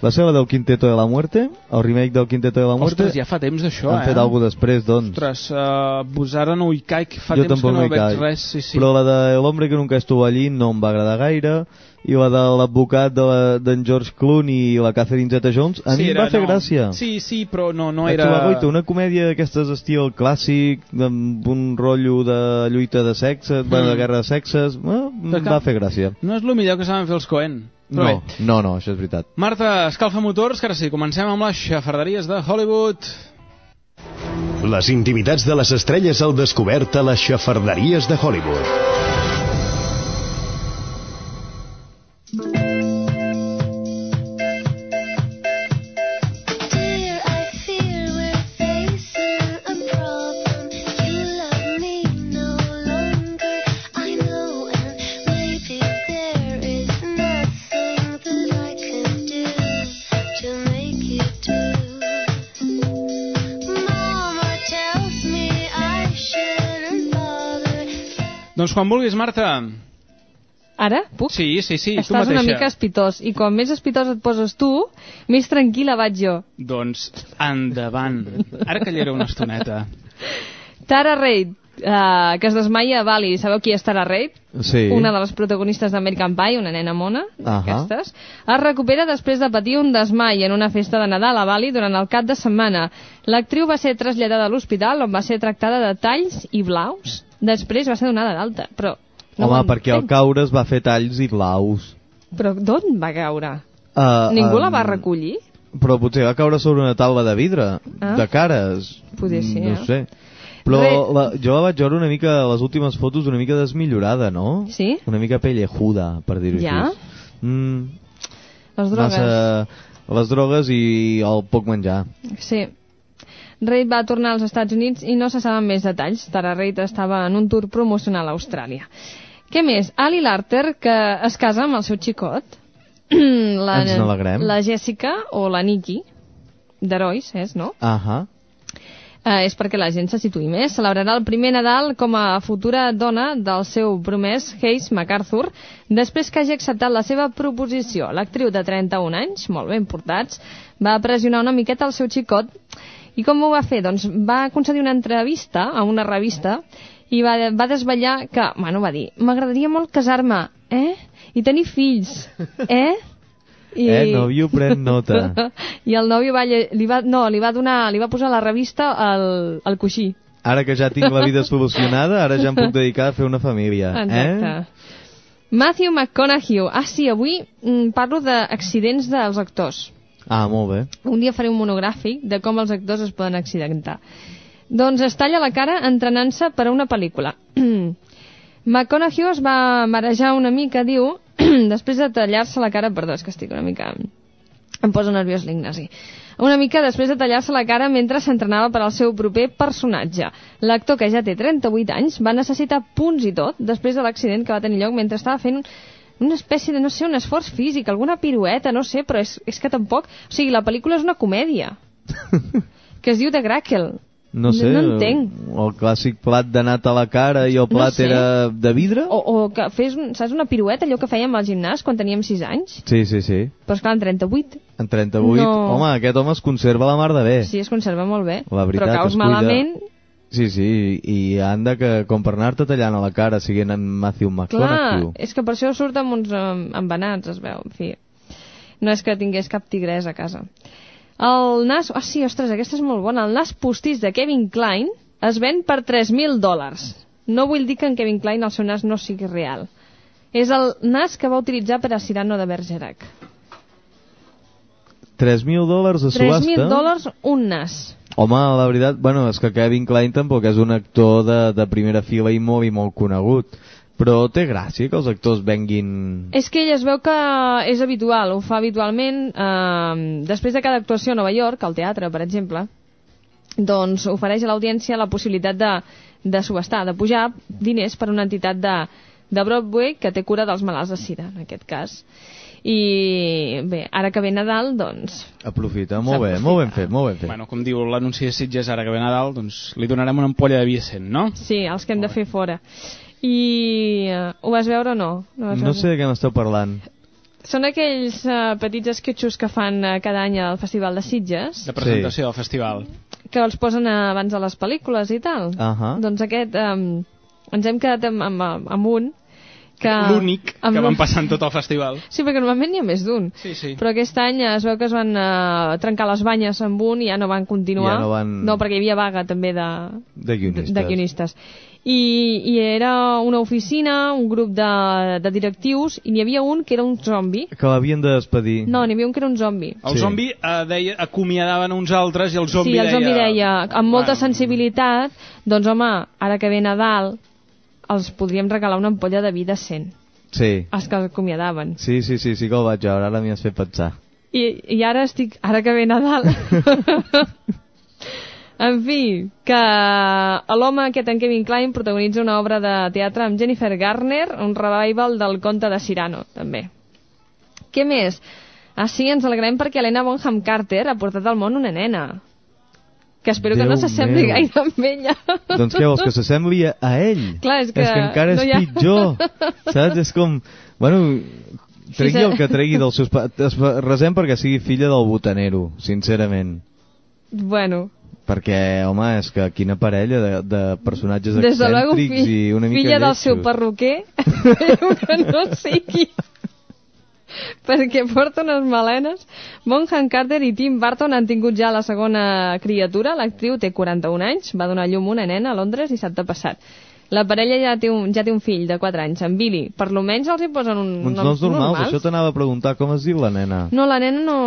La seva del Quinteto de la Muerte? El remake del Quinteto de la Muerte? Ostres, ja fa temps d'això, Han eh? fet alguna després, doncs. Ostres, uh, posar no hi caic, fa jo temps que no veig res, sí, sí. Però la de L'hombre que nunca estuvo allí no em va agradar gaire, i la de l'advocat de la- d'en George Clooney i la Catherine Zeta-Jones, a sí, mi em era, va fer no. gràcia. Sí, sí, però no, no era... Chulagoita, una comèdia d'aquestes estil clàssic, amb un rotllo de lluita de sexes, mm. de guerra de sexes, eh, em De va fer gràcia. No és el millor que saben fer els Coen. Però No, bé. no, no, això és veritat. Marta, escalfa motors, que ara sí, comencem amb les xafarderies de Hollywood. Les intimitats de les estrelles al descobert a les xafarderies de Hollywood. Quan vulguis, Marta. Ara? Puc? Sí, sí, sí, tu Estàs mateixa. una mica espitós. I quan més espitós et poses tu, més tranquil·la vaig jo. Doncs endavant. Ara callera una estoneta. Tara Reid, eh, que es desmaia a Bali. Sabeu qui és Tara Reid? Sí. Una de les protagonistes d'American Pie, una nena mona, Ahà. d'aquestes. Es recupera després de patir un desmai en una festa de Nadal a Bali durant el cap de setmana. L'actriu va ser traslladada a l'hospital on va ser tractada de talls i blaus. Després va ser donada d'alta, però... No Home, ho perquè al entenc. caure es va fer talls i blaus. Però d'on va caure? Uh, Ningú la va recollir? Però potser va caure sobre una taula de vidre, Ah. de cares. Poder ser, No eh? sé. Però Re- la, jo la vaig veure una mica, les últimes fotos, una mica desmillorada, no? Sí? Una mica pellejuda, per dir-ho Ja? així. Mm, Les drogues. massa... Les drogues i el poc menjar. Sí. Reid va tornar als Estats Units i no se saben més detalls. Tara Reid estava en un tour promocional a Austràlia. Què més? Ali Larter, que es casa amb el seu xicot. [clears throat] la, Ens n'alegrem. La Jessica o la Nikki, d'herois, és, no? Ahà. Eh, és perquè la gent se situï més. Celebrarà el primer Nadal com a futura dona del seu promès Hayes MacArthur, després que hagi acceptat la seva proposició. L'actriu de 31 anys, molt ben portats, va pressionar una miqueta el seu xicot. I com ho va fer? Doncs va concedir una entrevista a una revista i va, va desvetllar que, bueno, va dir, m'agradaria molt casar-me, eh? I tenir fills, eh? [laughs] Eh, nòvio, pren nota. [laughs] I el nòvio va, li va, no, li va donar, li va posar a la revista al, al coixí. Ara que ja tinc la vida [laughs] solucionada, ara ja em puc dedicar a fer una família. Exacte. Eh? Matthew McConaughey. Ah, sí, avui mm, parlo d'accidents dels actors. Ah, molt bé. Un dia faré un monogràfic de com els actors es poden accidentar. Doncs es talla la cara entrenant-se per a una pel·lícula. [clears throat] McConaughey es va marejar una mica, diu, [clears throat] després de tallar-se la cara... Perdó, és que estic una mica... Em posa nerviós l'Ignasi. Una mica després de tallar-se la cara mentre s'entrenava per al seu proper personatge. L'actor, que ja té 38 anys, va necessitar punts i tot després de l'accident que va tenir lloc mentre estava fent una espècie de, no sé, un esforç físic, alguna pirueta, no sé, però és, és que tampoc... O sigui, la pel·lícula és una comèdia, [laughs] que es diu The Grackle. No sé, No, no entenc. el clàssic plat de nata a la cara i el No plat sé. era de vidre? O, o que fes, un, saps, una pirueta, allò que fèiem al gimnàs quan teníem 6 anys? Sí, sí, sí. Però esclar, en 38. En 38, No. home, aquest home es conserva la mar de bé. Sí, es conserva molt bé. La veritat, però caus malament... Sí, sí, i anda que com per anar-te tallant a la cara siguent en Matthew Clar, McConaughey. és que per això surt amb uns um, embenats, es veu, en fi. No és que tingués cap tigrès a casa. El nas... Ah, sí, ostres, aquesta és molt bona. El nas postís de Kevin Klein es ven per 3.000 dòlars. No vull dir que en Kevin Klein el seu nas no sigui real. És el nas que va utilitzar per a Cyrano de Bergerac. 3.000 dòlars de subhasta? 3.000 dòlars un nas. Home, la veritat, bueno, és que Kevin Klein tampoc és un actor de, de primera fila i molt i molt conegut. Però té gràcia que els actors venguin... És que ell es veu que és habitual, ho fa habitualment eh, després de cada actuació a Nova York, al teatre, per exemple, doncs ofereix a l'audiència la possibilitat de, de subestar, de pujar diners per una entitat de, de Broadway que té cura dels malalts de sida, en aquest cas. I bé, ara que ve Nadal, doncs... Aprofita, molt bé, molt ben fet, molt ben fet. Bueno, com diu l'anunci de Sitges ara que ve Nadal, doncs li donarem una ampolla de Vicent, no? Sí, els que hem de fer fora. I eh, ho vas veure o no? no, No sé de què m'esteu parlant. Són aquells uh, petits esquetxos que fan uh, cada any al Festival de Sitges, De presentació del festival. que els posen uh, abans de les pel·lícules i tal. Ahà. Doncs aquest, um, ens hem quedat amb, amb, amb un que... [laughs] L'únic que van passant tot el festival. Sí, perquè normalment n'hi ha més d'un. Sí, sí. Però aquest any es veu que es van uh, trencar les banyes amb un i ja no van continuar. Ja no van- No, perquè hi havia vaga també de, De guionistes. de guionistes. I, I era una oficina, un grup de, de directius, i n'hi havia un que era un zombi. Que l'havien de despedir. No, n'hi havia un que era un zombi. El sí. zombi eh, deia, acomiadaven uns altres i el zombi sí, el zombi deia... deia, amb molta sensibilitat, doncs home, ara que ve Nadal, els podríem regalar una ampolla de vi decent, Sí. els que acomiadaven. Sí, sí, sí, sí que el vaig veure, ara m'hi has fet pensar. I, I ara estic, ara que ve Nadal... [laughs] en fi, que l'home aquest en Kevin Klein protagonitza una obra de teatre amb Jennifer Garner, un revival del conte de Cyrano, també. Què més? Ah, sí, ens alegrem perquè Helena Bonham Carter ha portat al món una nena. Que espero que Déu no s'assembli gaire amb ella. Doncs què vols, que s'assembli a, a ell? Clar, és que és que encara no és ha- pitjor, saps? És com... Bueno, tregui Sí, el que tregui dels seus... Resem perquè sigui filla del botanero, sincerament. Bueno, Perquè, home, és que quina parella de, de personatges des de excèntrics fi, i una mica filla del seu perruquer, [laughs] que no sigui [laughs] perquè porta unes melenes. Bonham Carter i Tim Burton han tingut ja la segona criatura. L'actriu té 41 anys, va donar a llum una nena a Londres dissabte passat. La parella ja té un, ja té un fill de 4 anys, en Billy. Per lo menys els hi posen un, Uns noms normals, això t'anava a preguntar com es diu la nena. No, la nena no,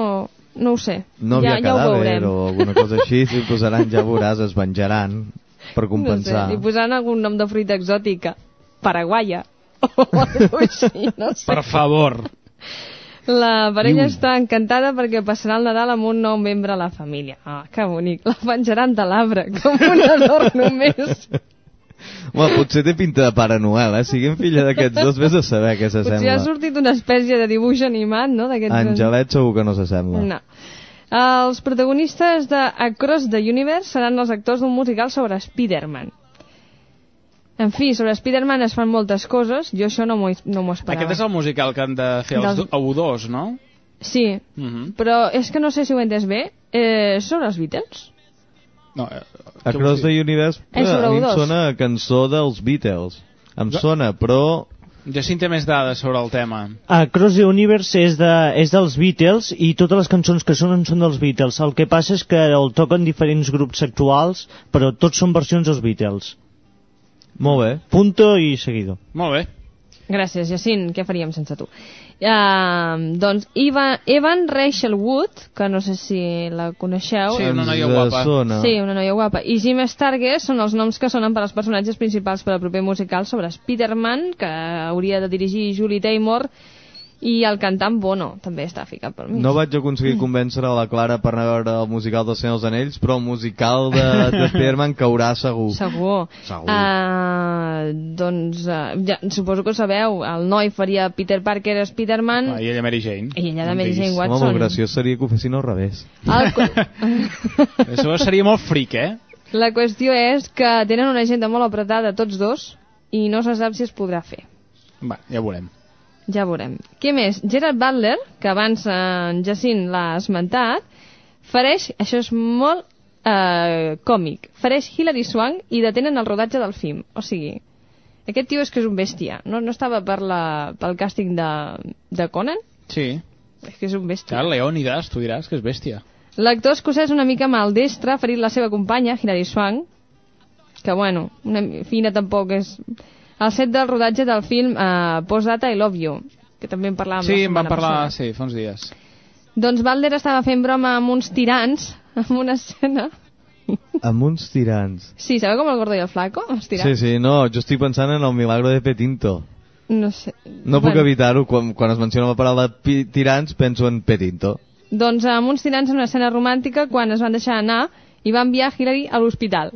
no ho sé. No ja, havia ja ho cadàver veurem. o alguna cosa així, si posaran, ja veuràs, es venjaran per No sé, compensar. li posaran algun nom de fruita exòtica. Paraguaya. [laughs] O així, no sé. Per favor. La parella Diu. està encantada perquè passarà el Nadal amb un nou membre a la família. Ah, que bonic. La penjaran de l'arbre, com un adorno [laughs] més. Home, potser té pinta de Pare Noel, eh? Siguin filla d'aquests dos, vés a saber què Potser ha s'assembla. sortit una espècie de dibuix animat, no? Angelet segur que no s'assembla. No. Els protagonistes de Across the Universe seran els actors d'un musical sobre Spider-Man. En fi, sobre Spider-Man es fan moltes coses, jo això no m'ho no esperava. Aquest és el musical que han de fer els Dels- do- U2, no? Sí, Mhm. però és que no sé si ho he entès bé. Eh, sobre els Beatles? No, eh, Across the Universe, És sobre a mi em U2. sona a cançó dels Beatles. Em Jo- sona, però... Jacint té més dades sobre el tema. Across the Universe és, de, és dels Beatles i totes les cançons que sonen són dels Beatles. El que passa és que el toquen diferents grups actuals, però tots són versions dels Beatles. Molt bé. Punto i seguido. Molt bé. Gràcies, Jacint, què faríem sense tu? Uh, doncs Eva, Evan Rachel Wood, que no sé si la coneixeu. Sí, una noia guapa. Sona. Sí, una noia guapa. I Jim Stargess són els noms que sonen per als personatges principals per al proper musical sobre Spider-Man, que hauria de dirigir Julie Taymor, i el cantant Bono, també està ficat per mi. No vaig aconseguir convèncer a la Clara per anar a veure el musical del Senyor dels Anells, però el musical de, de Spider-Man caurà segur. Segur. Segur. Uh, doncs, uh, ja, suposo que ho sabeu, el noi faria Peter Parker Spider-Man Ah, I ella Mary Jane. i ella de Mary Jane Home, Watson. molt graciós seria que ho fessin al revés. El, [laughs] Això seria molt fric, eh? la qüestió és que tenen una agenda molt apretada tots dos i no se sap si es podrà fer. Va, ja veurem. Ja veurem. Què més? Gerard Butler, que abans eh, en Jacint l'ha esmentat, fareix, això és molt eh, còmic, fareix Hilary Swank i detenen el rodatge del film. O sigui, aquest tio és que és un bèstia. No, no estava per la, pel càsting de, de Conan? Sí. És que és un bèstia. Clar, Leònidas, tu diràs que és bèstia. L'actor escocès una mica maldestre ha ferit la seva companya, Hilary Swank, que bueno, una fina tampoc és... Al set del rodatge del film uh, Postdata I Love You, que també en parlàvem Sí, la en vam parlar, passada. sí, fa uns dies. Doncs Balder estava fent broma amb uns tirants, [laughs] amb una escena... Amb uns tirants. Sí, sabeu com el gordo i el flaco? Els Sí, tirants? sí, no, jo estic pensant en el milagro de Petinto. No sé. No puc evitar-ho, quan, quan es menciona la paraula tirants penso en Petinto. Doncs amb uns tirants en una escena romàntica quan es van deixar anar i va enviar Hillary a l'hospital.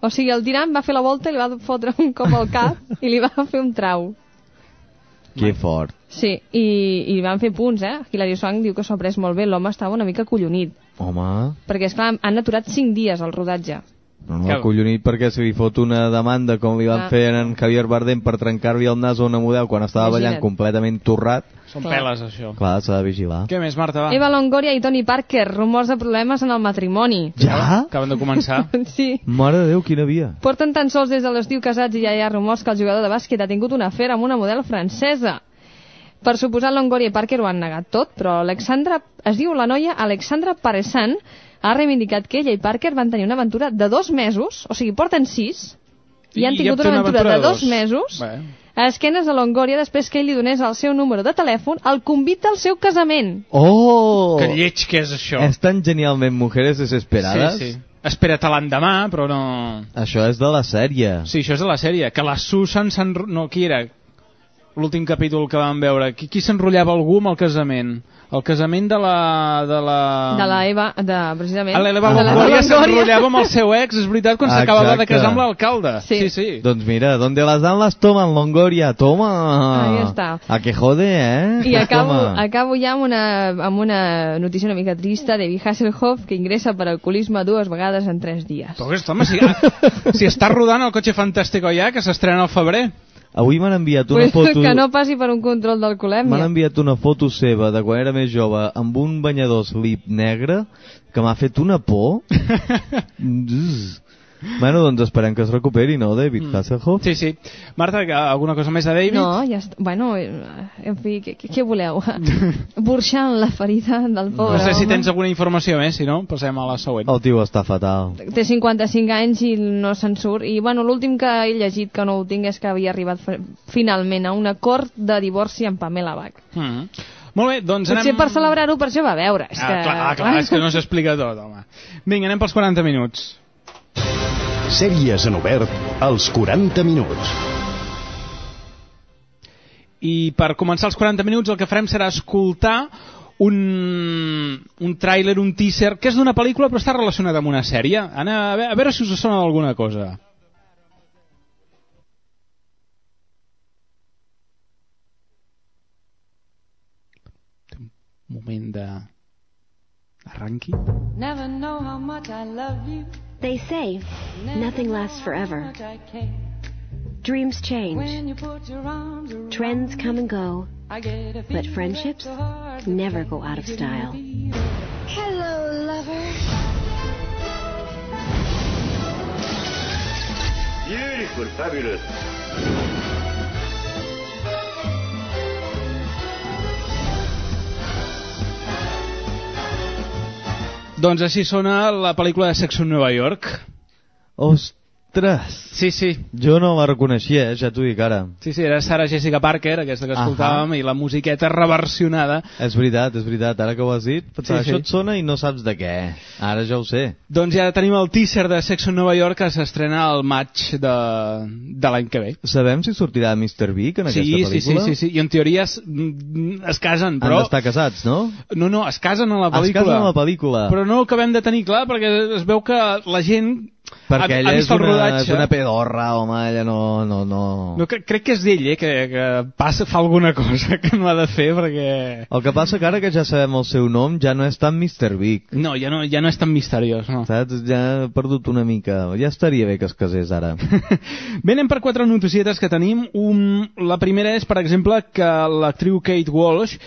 O sigui, el tirant va fer la volta i li va fotre un cop al cap i li va fer un trau. Que fort. Sí, i, i van fer punts, eh? Hilary Swank diu que s'ho ha pres molt bé, l'home estava una mica collonit. Home, Perquè, esclar, han aturat 5 dies el rodatge. No, no, collonit perquè se li fot una demanda com li van Ah. fer en Javier Bardem per trencar-li el nas a una model quan estava ballant Imagina't. completament torrat. Són Clar. peles, això. Clar, s'ha de vigilar. Què més, Marta, va? Eva Longoria i Tony Parker, rumors de problemes en el matrimoni. Ja? Acaben de començar. [laughs] Sí. Mare de Déu, quina via. Porten tan sols des de l'estiu casats i ja hi ha rumors que el jugador de bàsquet ha tingut una afer amb una model francesa. Per suposar, Longoria i Parker ho han negat tot, però Alexandra, es diu la noia Alexandra Paresan, ha reivindicat que ella i Parker van tenir una aventura de dos mesos, o sigui, porten sis, i, han I tingut ja una té aventura, de dos, dos. mesos, Bé. a esquenes de Longoria després que ell li donés el seu número de telèfon al convit del seu casament. Oh! Que lleig que és això. És tan genialment Mujeres Desesperades? Sí, sí. Espera't a l'endemà, però no... Això és de la sèrie. Sí, això és de la sèrie. Que la Susan s'han... No, qui era? L'últim capítol que vam veure? Qui, qui s'enrotllava algú amb el casament? El casament de la... De la, De la Eva, de, precisament. A l'Eva de la Longoria s'enrotllava amb el seu ex, és veritat, quan s'acabava de casar amb l'alcalde. Sí. sí, sí. Doncs mira, donde las dan las toman, Longoria, toma. Ahí està. A que jode, eh? I acabo, Toma. acabo ja amb una, amb una notícia una mica trista. David Hasselhoff, que ingressa per alcoholisme dues vegades en tres dies. Però aquest home, si, si està rodant el cotxe fantàstico ja, que s'estrena al febrer. Avui m'han enviat una Pues foto... que no passi per un control M'han d'alcoholèmia. enviat una foto seva de quan era més jove amb un banyador slip negre que m'ha fet una por. [laughs] Bueno, doncs esperem que es recuperi, no, David Hasselhoff? Sí, sí. Marta, alguna cosa més de David? No, ja està. Bueno, eh, en fi, què, què- què voleu? [laughs] Burxant la ferida del pobre No sé si home. tens alguna informació més, si no, passem a la següent. El tio està fatal. Té 55 anys i no se'n surt. I bueno, l'últim que he llegit, que no ho tinc, és que havia arribat fi- finalment a un acord de divorci amb Pamela Bach. Mm. Molt bé, doncs Potser anem... per celebrar-ho per això va veure. És Ah, que... clar, ah, clar, és que no [laughs] s'explica tot, home. Vinga, anem pels 40 minuts. Sèries en obert als 40 minuts. I per començar els 40 minuts el que farem serà escoltar un, un tràiler, un teaser, que és d'una pel·lícula però està relacionat amb una sèrie. Anna, a, veure, a veure si us sona d'alguna cosa. Un moment de... Arranqui. Never know how much I love you. They say nothing lasts forever. Dreams change, When you put your arms trends come and go, I get a but friendships so never go out of style. Hello, lover. Beautiful, fabulous. Doncs així sona la pel·lícula de Sexo en Nova York. Ostres! Sí, sí. Jo no la reconeixia, eh? ja t'ho dic ara. Sí, sí, era Sarah Jessica Parker, aquesta que Ahà. escoltàvem, i la musiqueta reversionada. És veritat, és veritat, ara que ho has dit, pensava, Sí, sí. això et sona i no saps de què. Ara ja ho sé. Doncs ja tenim el teaser de Sexo en Nova York que s'estrena al maig de, de l'any que ve. Sabem si sortirà Mr. Big en Sí, aquesta sí, sí, pel·lícula? sí, sí, i en teoria es, es casen, Han però... d'estar casats, no? No, no, es casen a la Es pel·lícula. casen a la pel·lícula. Però no ho acabem de tenir clar perquè es veu que la gent Perquè ha, ella ha és una, és una pedorra, home, ella no... no, no... No, que, crec que és d'ell, eh, que, que passa, fa alguna cosa [laughs] que no ha de fer perquè... El que passa que ara que ja sabem el seu nom, ja no és tan Mr. Big. No, ja no, ja no és tan misteriós, no. Saps? Ja he perdut una mica. Ja estaria bé que es casés ara. [laughs] Bé, anem per quatre noticietes que tenim. Un, la primera és, per exemple, que l'actriu Kate Walsh,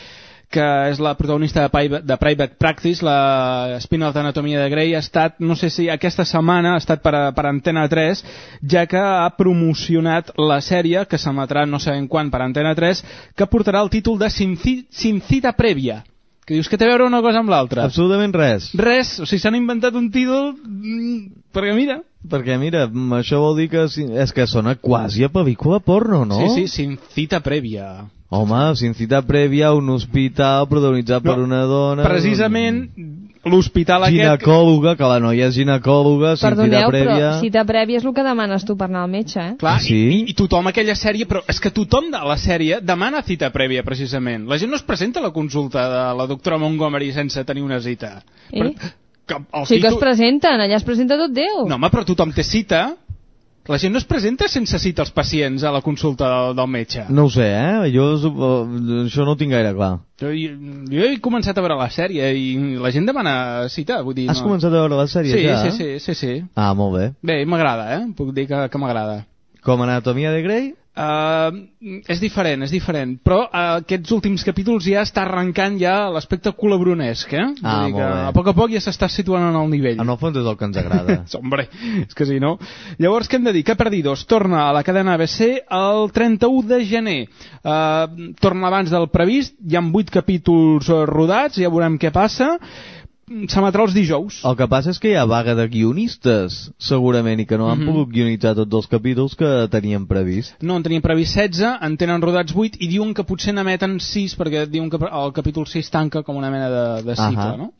que és la protagonista de Private, de Private Practice, la spin-off d'Anatomia de Grey, ha estat, no sé si aquesta setmana, ha estat per, per Antena 3, ja que ha promocionat la sèrie, que s'emetrà no sabem quan per Antena 3, que portarà el títol de Sin cita prèvia. Que dius que té a veure una cosa amb l'altra. Absolutament res. Res, o sigui, s'han inventat un títol... mm, Perquè mira... Perquè, mira, això vol dir que si- és que sona quasi a pel·lícula porno, no? Sí, sí, sin cita prèvia. Home, sin cita prèvia a un hospital protagonitzat per una dona... Precisament l'hospital aquest... Ginecòloga, que la noia és ginecòloga, sin cita Perdoneu, prèvia... però cita prèvia és el que demanes tu per anar al metge, eh? Clar, Sí? i, i tothom aquella sèrie, però és que tothom de la sèrie demana cita prèvia, precisament. La gent no es presenta a la consulta de la doctora Montgomery sense tenir una cita. Eh? Però, que el Sí que es títol- presenten, allà es presenta tot Déu. No, home, però tothom té cita. La gent no es presenta sense cita als pacients a la consulta del, del metge. No ho sé, eh? Jo supo- això no ho tinc gaire clar. Jo, jo, jo he començat a veure la sèrie i la gent demana cita. Vull dir, Has no... començat a veure la sèrie sí, ja? Sí, sí, sí, sí. Ah, molt bé. Bé, m'agrada, eh? Puc dir que, que m'agrada. Com Anatomia de Grey? Uh, és diferent, és diferent. Però uh, aquests últims capítols ja està arrencant ja l'aspecte culebronesc, eh? Vull Ah, dir que bé. a poc a poc ja s'està situant en el nivell. En el fons és el que ens agrada. [laughs] Hombre, és que si no... Llavors, què hem de dir? Que Perdidos torna a la cadena ABC el 31 de gener. Uh, torna abans del previst, hi ha 8 capítols rodats, ja veurem què passa. S'emetrà els dijous. El que passa és que hi ha vaga de guionistes, segurament, i que no han Mhm. pogut guionitzar tots els capítols que tenien previst. No, en tenien previst 16, en tenen rodats 8 i diuen que potser n'emeten 6 perquè diuen que el capítol 6 tanca com una mena de, de cicle, Ahà. no?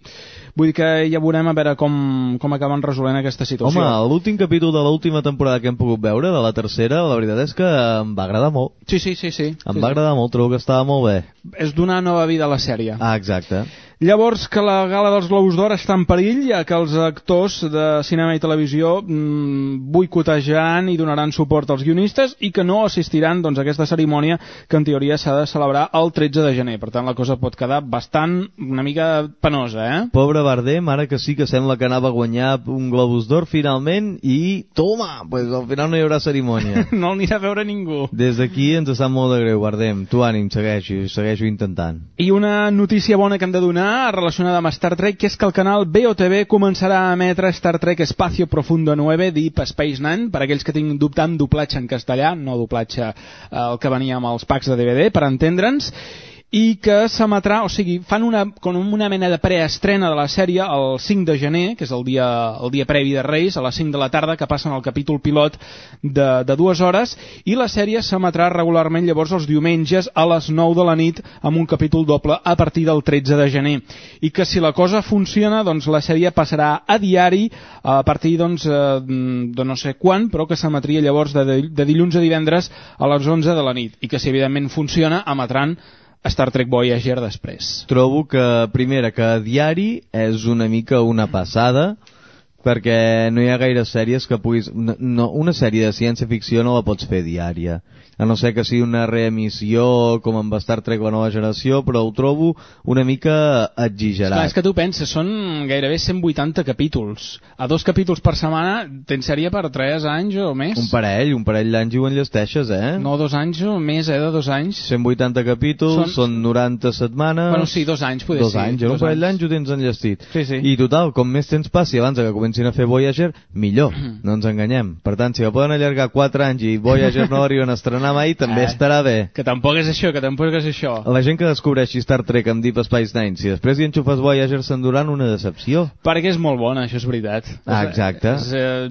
Vull dir que ja veurem a veure com, com acaben resolent aquesta situació. Home, l'últim capítol de l'última temporada que hem pogut veure, de la tercera, la veritat és que em va agradar molt. Sí, sí, sí. sí. Em sí, va agradar molt, trobo que estava molt bé. sí. És donar nova vida a la sèrie. Ah, exacte. Llavors que la gala dels Globus d'Or està en perill, ja que els actors de cinema i televisió mm, boicotejaran i donaran suport als guionistes i que no assistiran doncs, a aquesta cerimònia que en teoria s'ha de celebrar el 13 de gener. Per tant, la cosa pot quedar bastant, una mica penosa, eh? Pobre Bardem, ara que sí que sembla que anava a guanyar un Globus d'Or finalment i toma, pues al final no hi haurà cerimònia. [laughs] no el anirà a veure ningú. Des d'aquí ens sap molt de greu, Bardem. Tu ànim, segueixo, segueixo intentant. I una notícia bona que hem de donar relacionada amb Star Trek, que és que el canal BOTV començarà a emetre Star Trek Espacio Profundo 9, Deep Space Nine, per aquells que tinguin dubte amb doblatge en castellà, no doblatge eh, el que venia amb els packs de DVD, per entendre'ns, i que s'emetrà, o sigui, fan una, com una mena de preestrena de la sèrie el 5 de gener, que és el dia, el dia previ de Reis, a les 5 de la tarda, que passen el capítol pilot de, de dues hores, i la sèrie s'emetrà regularment llavors els diumenges a les 9 de la nit amb un capítol doble a partir del 13 de gener. I que si la cosa funciona, doncs la sèrie passarà a diari a partir doncs, eh, de no sé quan, però que s'emetria llavors de, de dilluns a divendres a les 11 de la nit. I que si evidentment funciona, emetran Star Trek Voyager després. Trobo que, primera, que diari és una mica una passada, perquè no hi ha gaire sèries que puguis... No, no, una sèrie de ciència-ficció no la pots fer diària, a no ser que sigui una reemissió com amb Star Trek la nova generació, però ho trobo una mica Esclar, exagerat. és que tu penses, són gairebé 180 capítols. A dos capítols per setmana tens sèrie per 3 anys o més. Un parell, un parell d'anys i ho enllesteixes, eh? No, dos anys o més, eh, de dos anys. 180 capítols, Són- són, 90 setmanes... Bueno, sí, dos anys, poder dos sí, anys, en dos un parell anys. d'anys ho tens enllestit. Sí, sí. I total, com més temps passi abans que comencin a fer Voyager, millor, [clears throat] no ens enganyem. Per tant, si la poden allargar 4 anys i Voyager no l'arriben a estrenar mai, també Eh. estarà bé. Que tampoc és això, que tampoc és això. La gent que descobreixi Star Trek amb Deep Space Nine, si després hi enxufes Voyager, s'enduran una decepció. Perquè és molt bona, això és veritat. Ah, exacte. És, eh,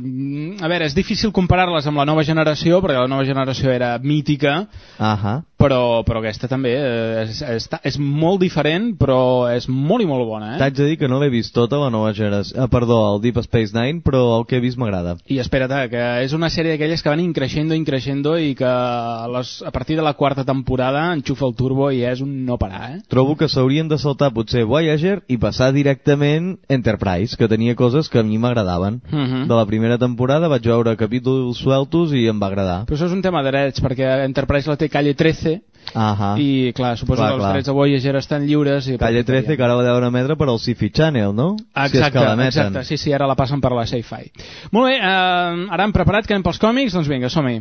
a veure, és difícil comparar-les amb la nova generació, perquè la nova generació era mítica, Ahà. Però, però aquesta també eh, és, és, és molt diferent, però és molt i molt bona, eh? T'haig de dir que no l'he vist tota la nova generació... Ah, perdó, el Deep Space Nine, però el que he vist m'agrada. I espera't, eh, que és una sèrie d'aquelles que van increixendo, increixendo i que a, les, a partir de la quarta temporada enxufa el turbo i és un no parar, eh? Trobo que s'haurien de saltar potser Voyager i passar directament Enterprise, que tenia coses que a mi m'agradaven. Mhm. De la primera temporada vaig veure capítols sueltos i em va agradar. Però això és un tema de drets, perquè Enterprise la té Calle 13 Ahà. i, clar, suposo Clar, que els clar. drets de Voyager estan lliures. I Calle 13, que ara la deuen emetre per al Sci-Fi Channel, no? si Exacte, l'emeten. exacte, sí, sí, ara la passen per la Sci-Fi. Molt bé, eh, ara hem preparat que anem pels còmics, doncs vinga, som-hi.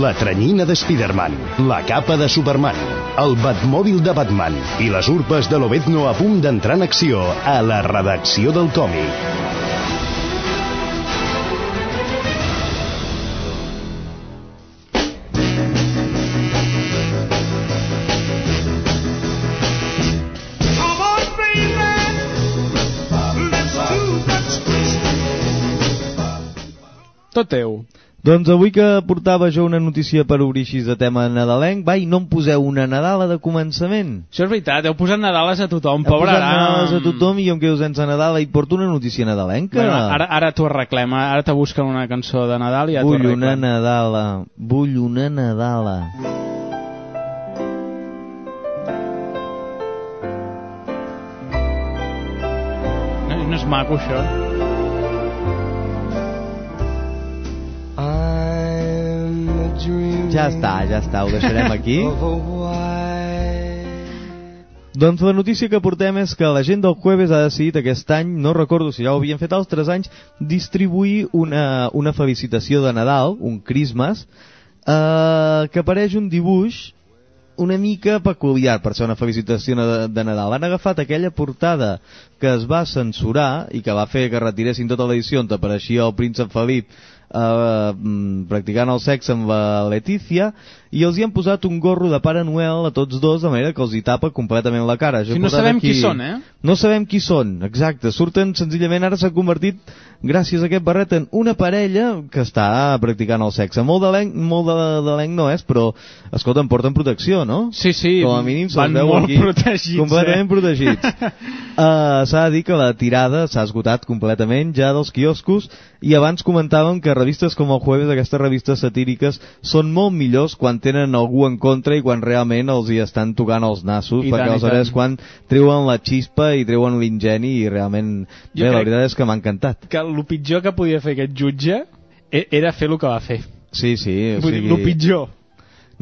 La tranyina de Spider-Man, la capa de Superman, el Batmòbil de Batman i les urpes de l'Obedno a punt d'entrar en acció a la redacció del còmic. Teu. Doncs avui que portava jo una notícia per obrir així de tema nadalenc, va, i no em poseu una Nadala de començament. Això és veritat, heu posat Nadales a tothom, Heu pobre posat Aram. Nadales a tothom i jo em quedo sense Nadala i porto una notícia nadalenca. Bueno, ara, ara t'ho arreglem, ara te busquen una cançó de Nadal i ja t'ho Vull una arreglem. Nadala, vull una Nadala. No, no és maco, això. Ja està, ja està, ho deixarem [laughs] aquí. Doncs la notícia que portem és que la gent del Jueves ha decidit aquest any, no recordo si ja ho havien fet altres anys, distribuir una, una felicitació de Nadal, un Christmas, eh, que apareix un dibuix una mica peculiar per ser una felicitació de, de Nadal. Han agafat aquella portada que es va censurar i que va fer que retiressin tota l'edició on apareixia el príncep Felip eh, mm, practicant el sexe amb la Letícia i els hi han posat un gorro de Pare Noel a tots dos de manera que els hi tapa completament la cara. Jo Si no sabem qui són, eh? No sabem qui són, exacte. Surten senzillament, ara s'ha convertit, gràcies a aquest barret, en una parella que està practicant el sexe. Molt d'elenc molt de, de no és, però, escolta, em porten protecció, no? Sí, sí, Com a mínim se'ls van veu molt aquí protegits, completament [laughs] eh? protegits. Uh, s'ha de dir que la tirada s'ha esgotat completament ja dels quioscos i abans comentàvem que revistes com el Jueves, aquestes revistes satíriques, són molt millors quan tenen algú en contra i quan realment els hi estan tocant els nassos, I perquè tant, aleshores tant. quan treuen la xispa i treuen l'ingeni i realment... Jo Bé, la veritat és que m'ha encantat. Que el pitjor que podia fer aquest jutge e- era fer el que va fer. Sí, sí, o sigui... el pitjor.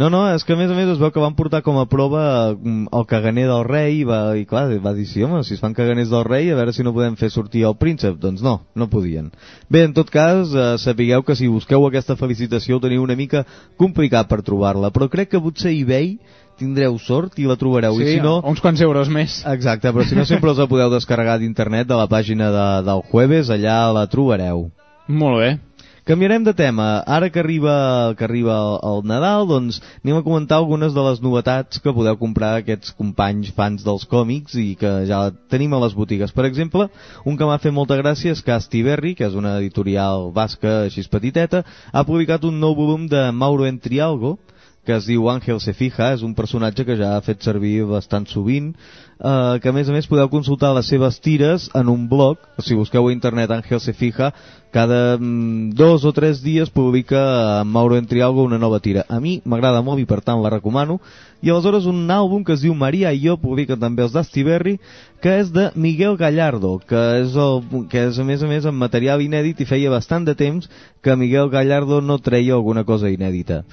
No, no, és que a més a més es veu que van portar com a prova mm, el caganer del rei i, va, i clar, va dir, sí, home, si es fan caganers del rei, a veure si no podem fer sortir el príncep. Doncs no, no podien. Bé, en tot cas, eh, sapigueu que si busqueu aquesta felicitació ho teniu una mica complicat per trobar-la, però crec que potser eBay tindreu sort i la trobareu. Sí, I si no, uns quants euros més. Exacte, però si no sempre els la podeu descarregar d'internet de la pàgina de, del Jueves, allà la trobareu. Molt bé. Canviarem de tema. Ara que arriba, que arriba el, el Nadal, doncs anem a comentar algunes de les novetats que podeu comprar aquests companys fans dels còmics i que ja tenim a les botigues. Per exemple, un que m'ha fet molta gràcia és que Astiberri, que és una editorial basca així petiteta, ha publicat un nou volum de Mauro Entrialgo, que es diu Ángel se fija, és un personatge que ja ha fet servir bastant sovint, eh, que a més a més podeu consultar les seves tires en un blog, si busqueu a internet Ángel se fija, cada mm, dos o tres dies publica eh, Mauro Entrialgo una nova tira. A mi m'agrada molt i per tant la recomano. I aleshores un àlbum que es diu Maria i jo, publica també els d'Astiberri, que és de Miguel Gallardo, que és, el, que és a més a més en material inèdit i feia bastant de temps que Miguel Gallardo no treia alguna cosa inèdita.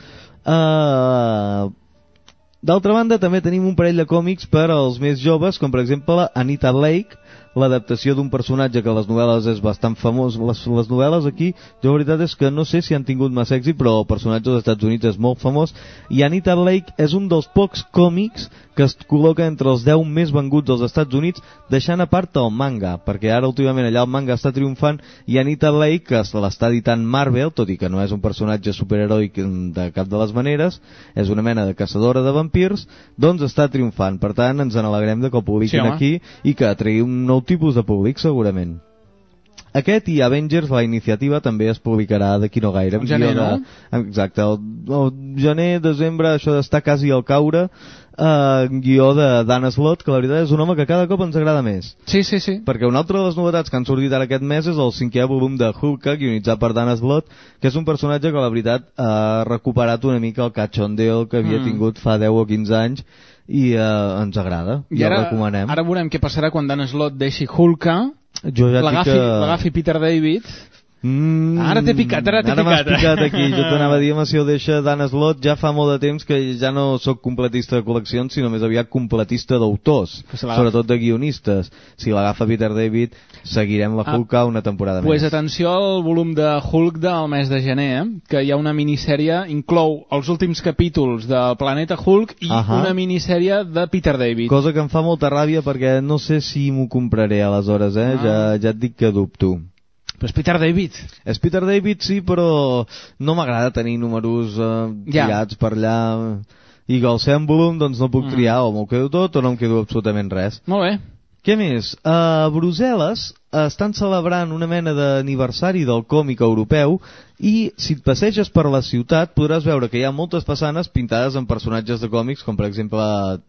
Uh, D'altra banda, també tenim un parell de còmics per als més joves, com per exemple Anita Lake, l'adaptació d'un personatge que a les novel·les és bastant famós. Les, les novel·les aquí, jo la veritat és que no sé si han tingut massa èxit, però el personatge dels Estats Units és molt famós. I Anita Lake és un dels pocs còmics que es col·loca entre els 10 més venguts dels Estats Units, deixant a part el manga, perquè ara últimament allà el manga està triomfant i Anita Lake, que se l'està editant Marvel, tot i que no és un personatge superheroic de cap de les maneres, és una mena de caçadora de vampirs, doncs està triomfant. Per tant, ens n'alegrem de que el publiquin Sí, home. aquí i que atraï un nou tipus de públic, segurament. Aquest i Avengers, la iniciativa, també es publicarà d'aquí no gaire. Al gener, de- no? Exacte, el, el gener, desembre, això d'estar quasi al caure, eh, guió de Dan Slott, que la veritat és un home que cada cop ens agrada més. Sí, sí, sí. Perquè una altra de les novetats que han sortit ara aquest mes és el cinquè volum de Hulk, guionitzat per Dan Slott, que és un personatge que la veritat ha recuperat una mica el cachondeo que havia Mm. tingut fa 10 o 15 anys i eh, ens agrada, I ja ara, recomanem. ara veurem què passarà quan Dan Slott deixi Hulka, jo ja l'agafi que... Peter David... Mm, Ara t'he picat, ara t'he Ara m'has picat. picat aquí. Jo t'anava a dir, home, si el deixa Dan Slott, ja fa molt de temps que ja no sóc completista de col·leccions, sinó més aviat completista d'autors, sobretot de guionistes. Si l'agafa Peter David, seguirem la Ah, Hulka una temporada Pues més. atenció al volum de Hulk del mes de gener, eh? que hi ha una minissèrie, inclou els últims capítols del Planeta Hulk i Ahà. una minissèrie de Peter David. Cosa que em fa molta ràbia perquè no sé si m'ho compraré aleshores, eh? Ah. Ja, ja et dic que dubto. Però és Peter David. És Peter David, sí, però no m'agrada tenir números eh, Ja. tirats per allà. I que en volum, doncs no puc Mm. triar, o m'ho quedo tot o no em quedo absolutament res. Molt bé. Què més? A Brussel·les estan celebrant una mena d'aniversari del còmic europeu i si et passeges per la ciutat podràs veure que hi ha moltes façanes pintades amb personatges de còmics com per exemple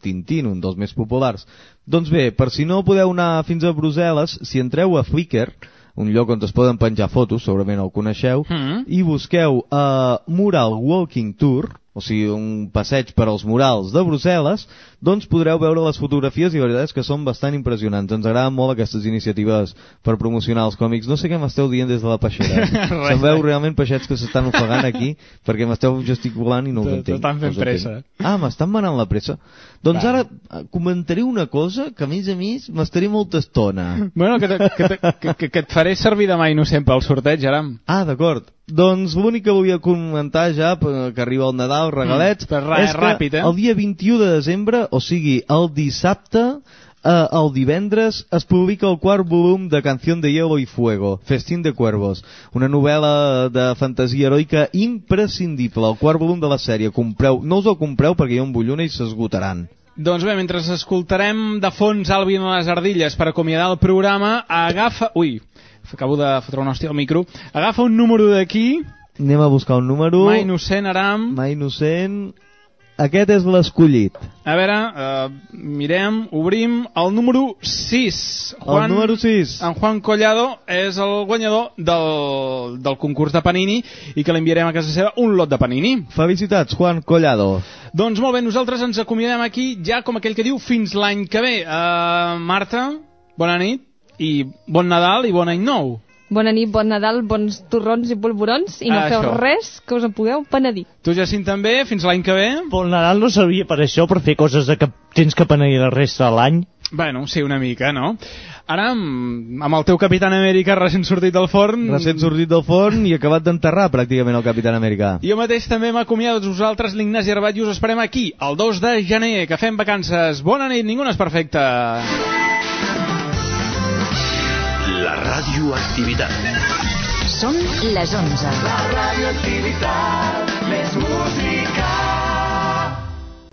Tintín, un dels més populars. Doncs bé, per si no podeu anar fins a Brussel·les, si entreu a Flickr, un lloc on es poden penjar fotos, segurament el coneixeu, Mm. i busqueu uh, Mural Walking Tour, o sigui, un passeig per als murals de Brussel·les, doncs podreu veure les fotografies i la veritat és que són bastant impressionants. Ens agraden molt aquestes iniciatives per promocionar els còmics. No sé què m'esteu dient des de la peixera. [laughs] Res. Se'n veu realment peixets que s'estan ofegant aquí perquè m'esteu gesticulant i no us Te- entenc. t'estan fent pressa. Ah, m'estan manant la pressa. Doncs ara eh, comentaré una cosa que a més a més m'estaré molta estona. Bueno, que, que, que, que, que et faré servir demà innocent pel sorteig, Aram. Ah, d'acord. Doncs l'únic que volia comentar ja, que arriba el Nadal, regalets, Mm, res, és que ràpid, eh? el dia 21 de desembre, o sigui, el dissabte, eh, el divendres es publica el quart volum de Canción de Hielo y Fuego, Festín de Cuervos, una novel·la de fantasia heroica imprescindible, el quart volum de la sèrie. Compreu, no us el compreu perquè hi ha un vull una i s'esgotaran. Doncs bé, mentre escoltarem de fons Alvin a les ardilles per acomiadar el programa, agafa... Ui, acabo de fotre una hòstia al micro. Agafa un número d'aquí, Anem a buscar un número... Mai innocent, Aram. Mai innocent... Aquest és l'escollit. A veure, uh, mirem, obrim el número 6. El número 6. En Juan Collado és el guanyador del, del concurs de Panini i que l'enviarem a casa seva un lot de Panini. Felicitats, Juan Collado. Doncs molt bé, nosaltres ens acomiadem aquí ja com aquell que diu fins l'any que ve. Uh, Marta, bona nit i bon Nadal i bon any nou. Bona nit, bon Nadal, bons torrons i polvorons i no Ah, feu això. res que us en pugueu penedir. Tu, Jacint, també, fins l'any que ve. Bon Nadal no servia per això, per fer coses de que tens que penedir la resta de l'any. Bueno, sí, una mica, no? Ara, amb, amb el teu Capitán Amèrica recent sortit del forn... Recent sortit del forn i acabat d'enterrar pràcticament el Capitán Amèrica. Jo mateix també m'acomiado de vosaltres, l'Ignasi Arbat, i us esperem aquí, el 2 de gener, que fem vacances. Bona nit, ningú no és perfecte. Radioactivitat. Són les 11. La radioactivitat, més música.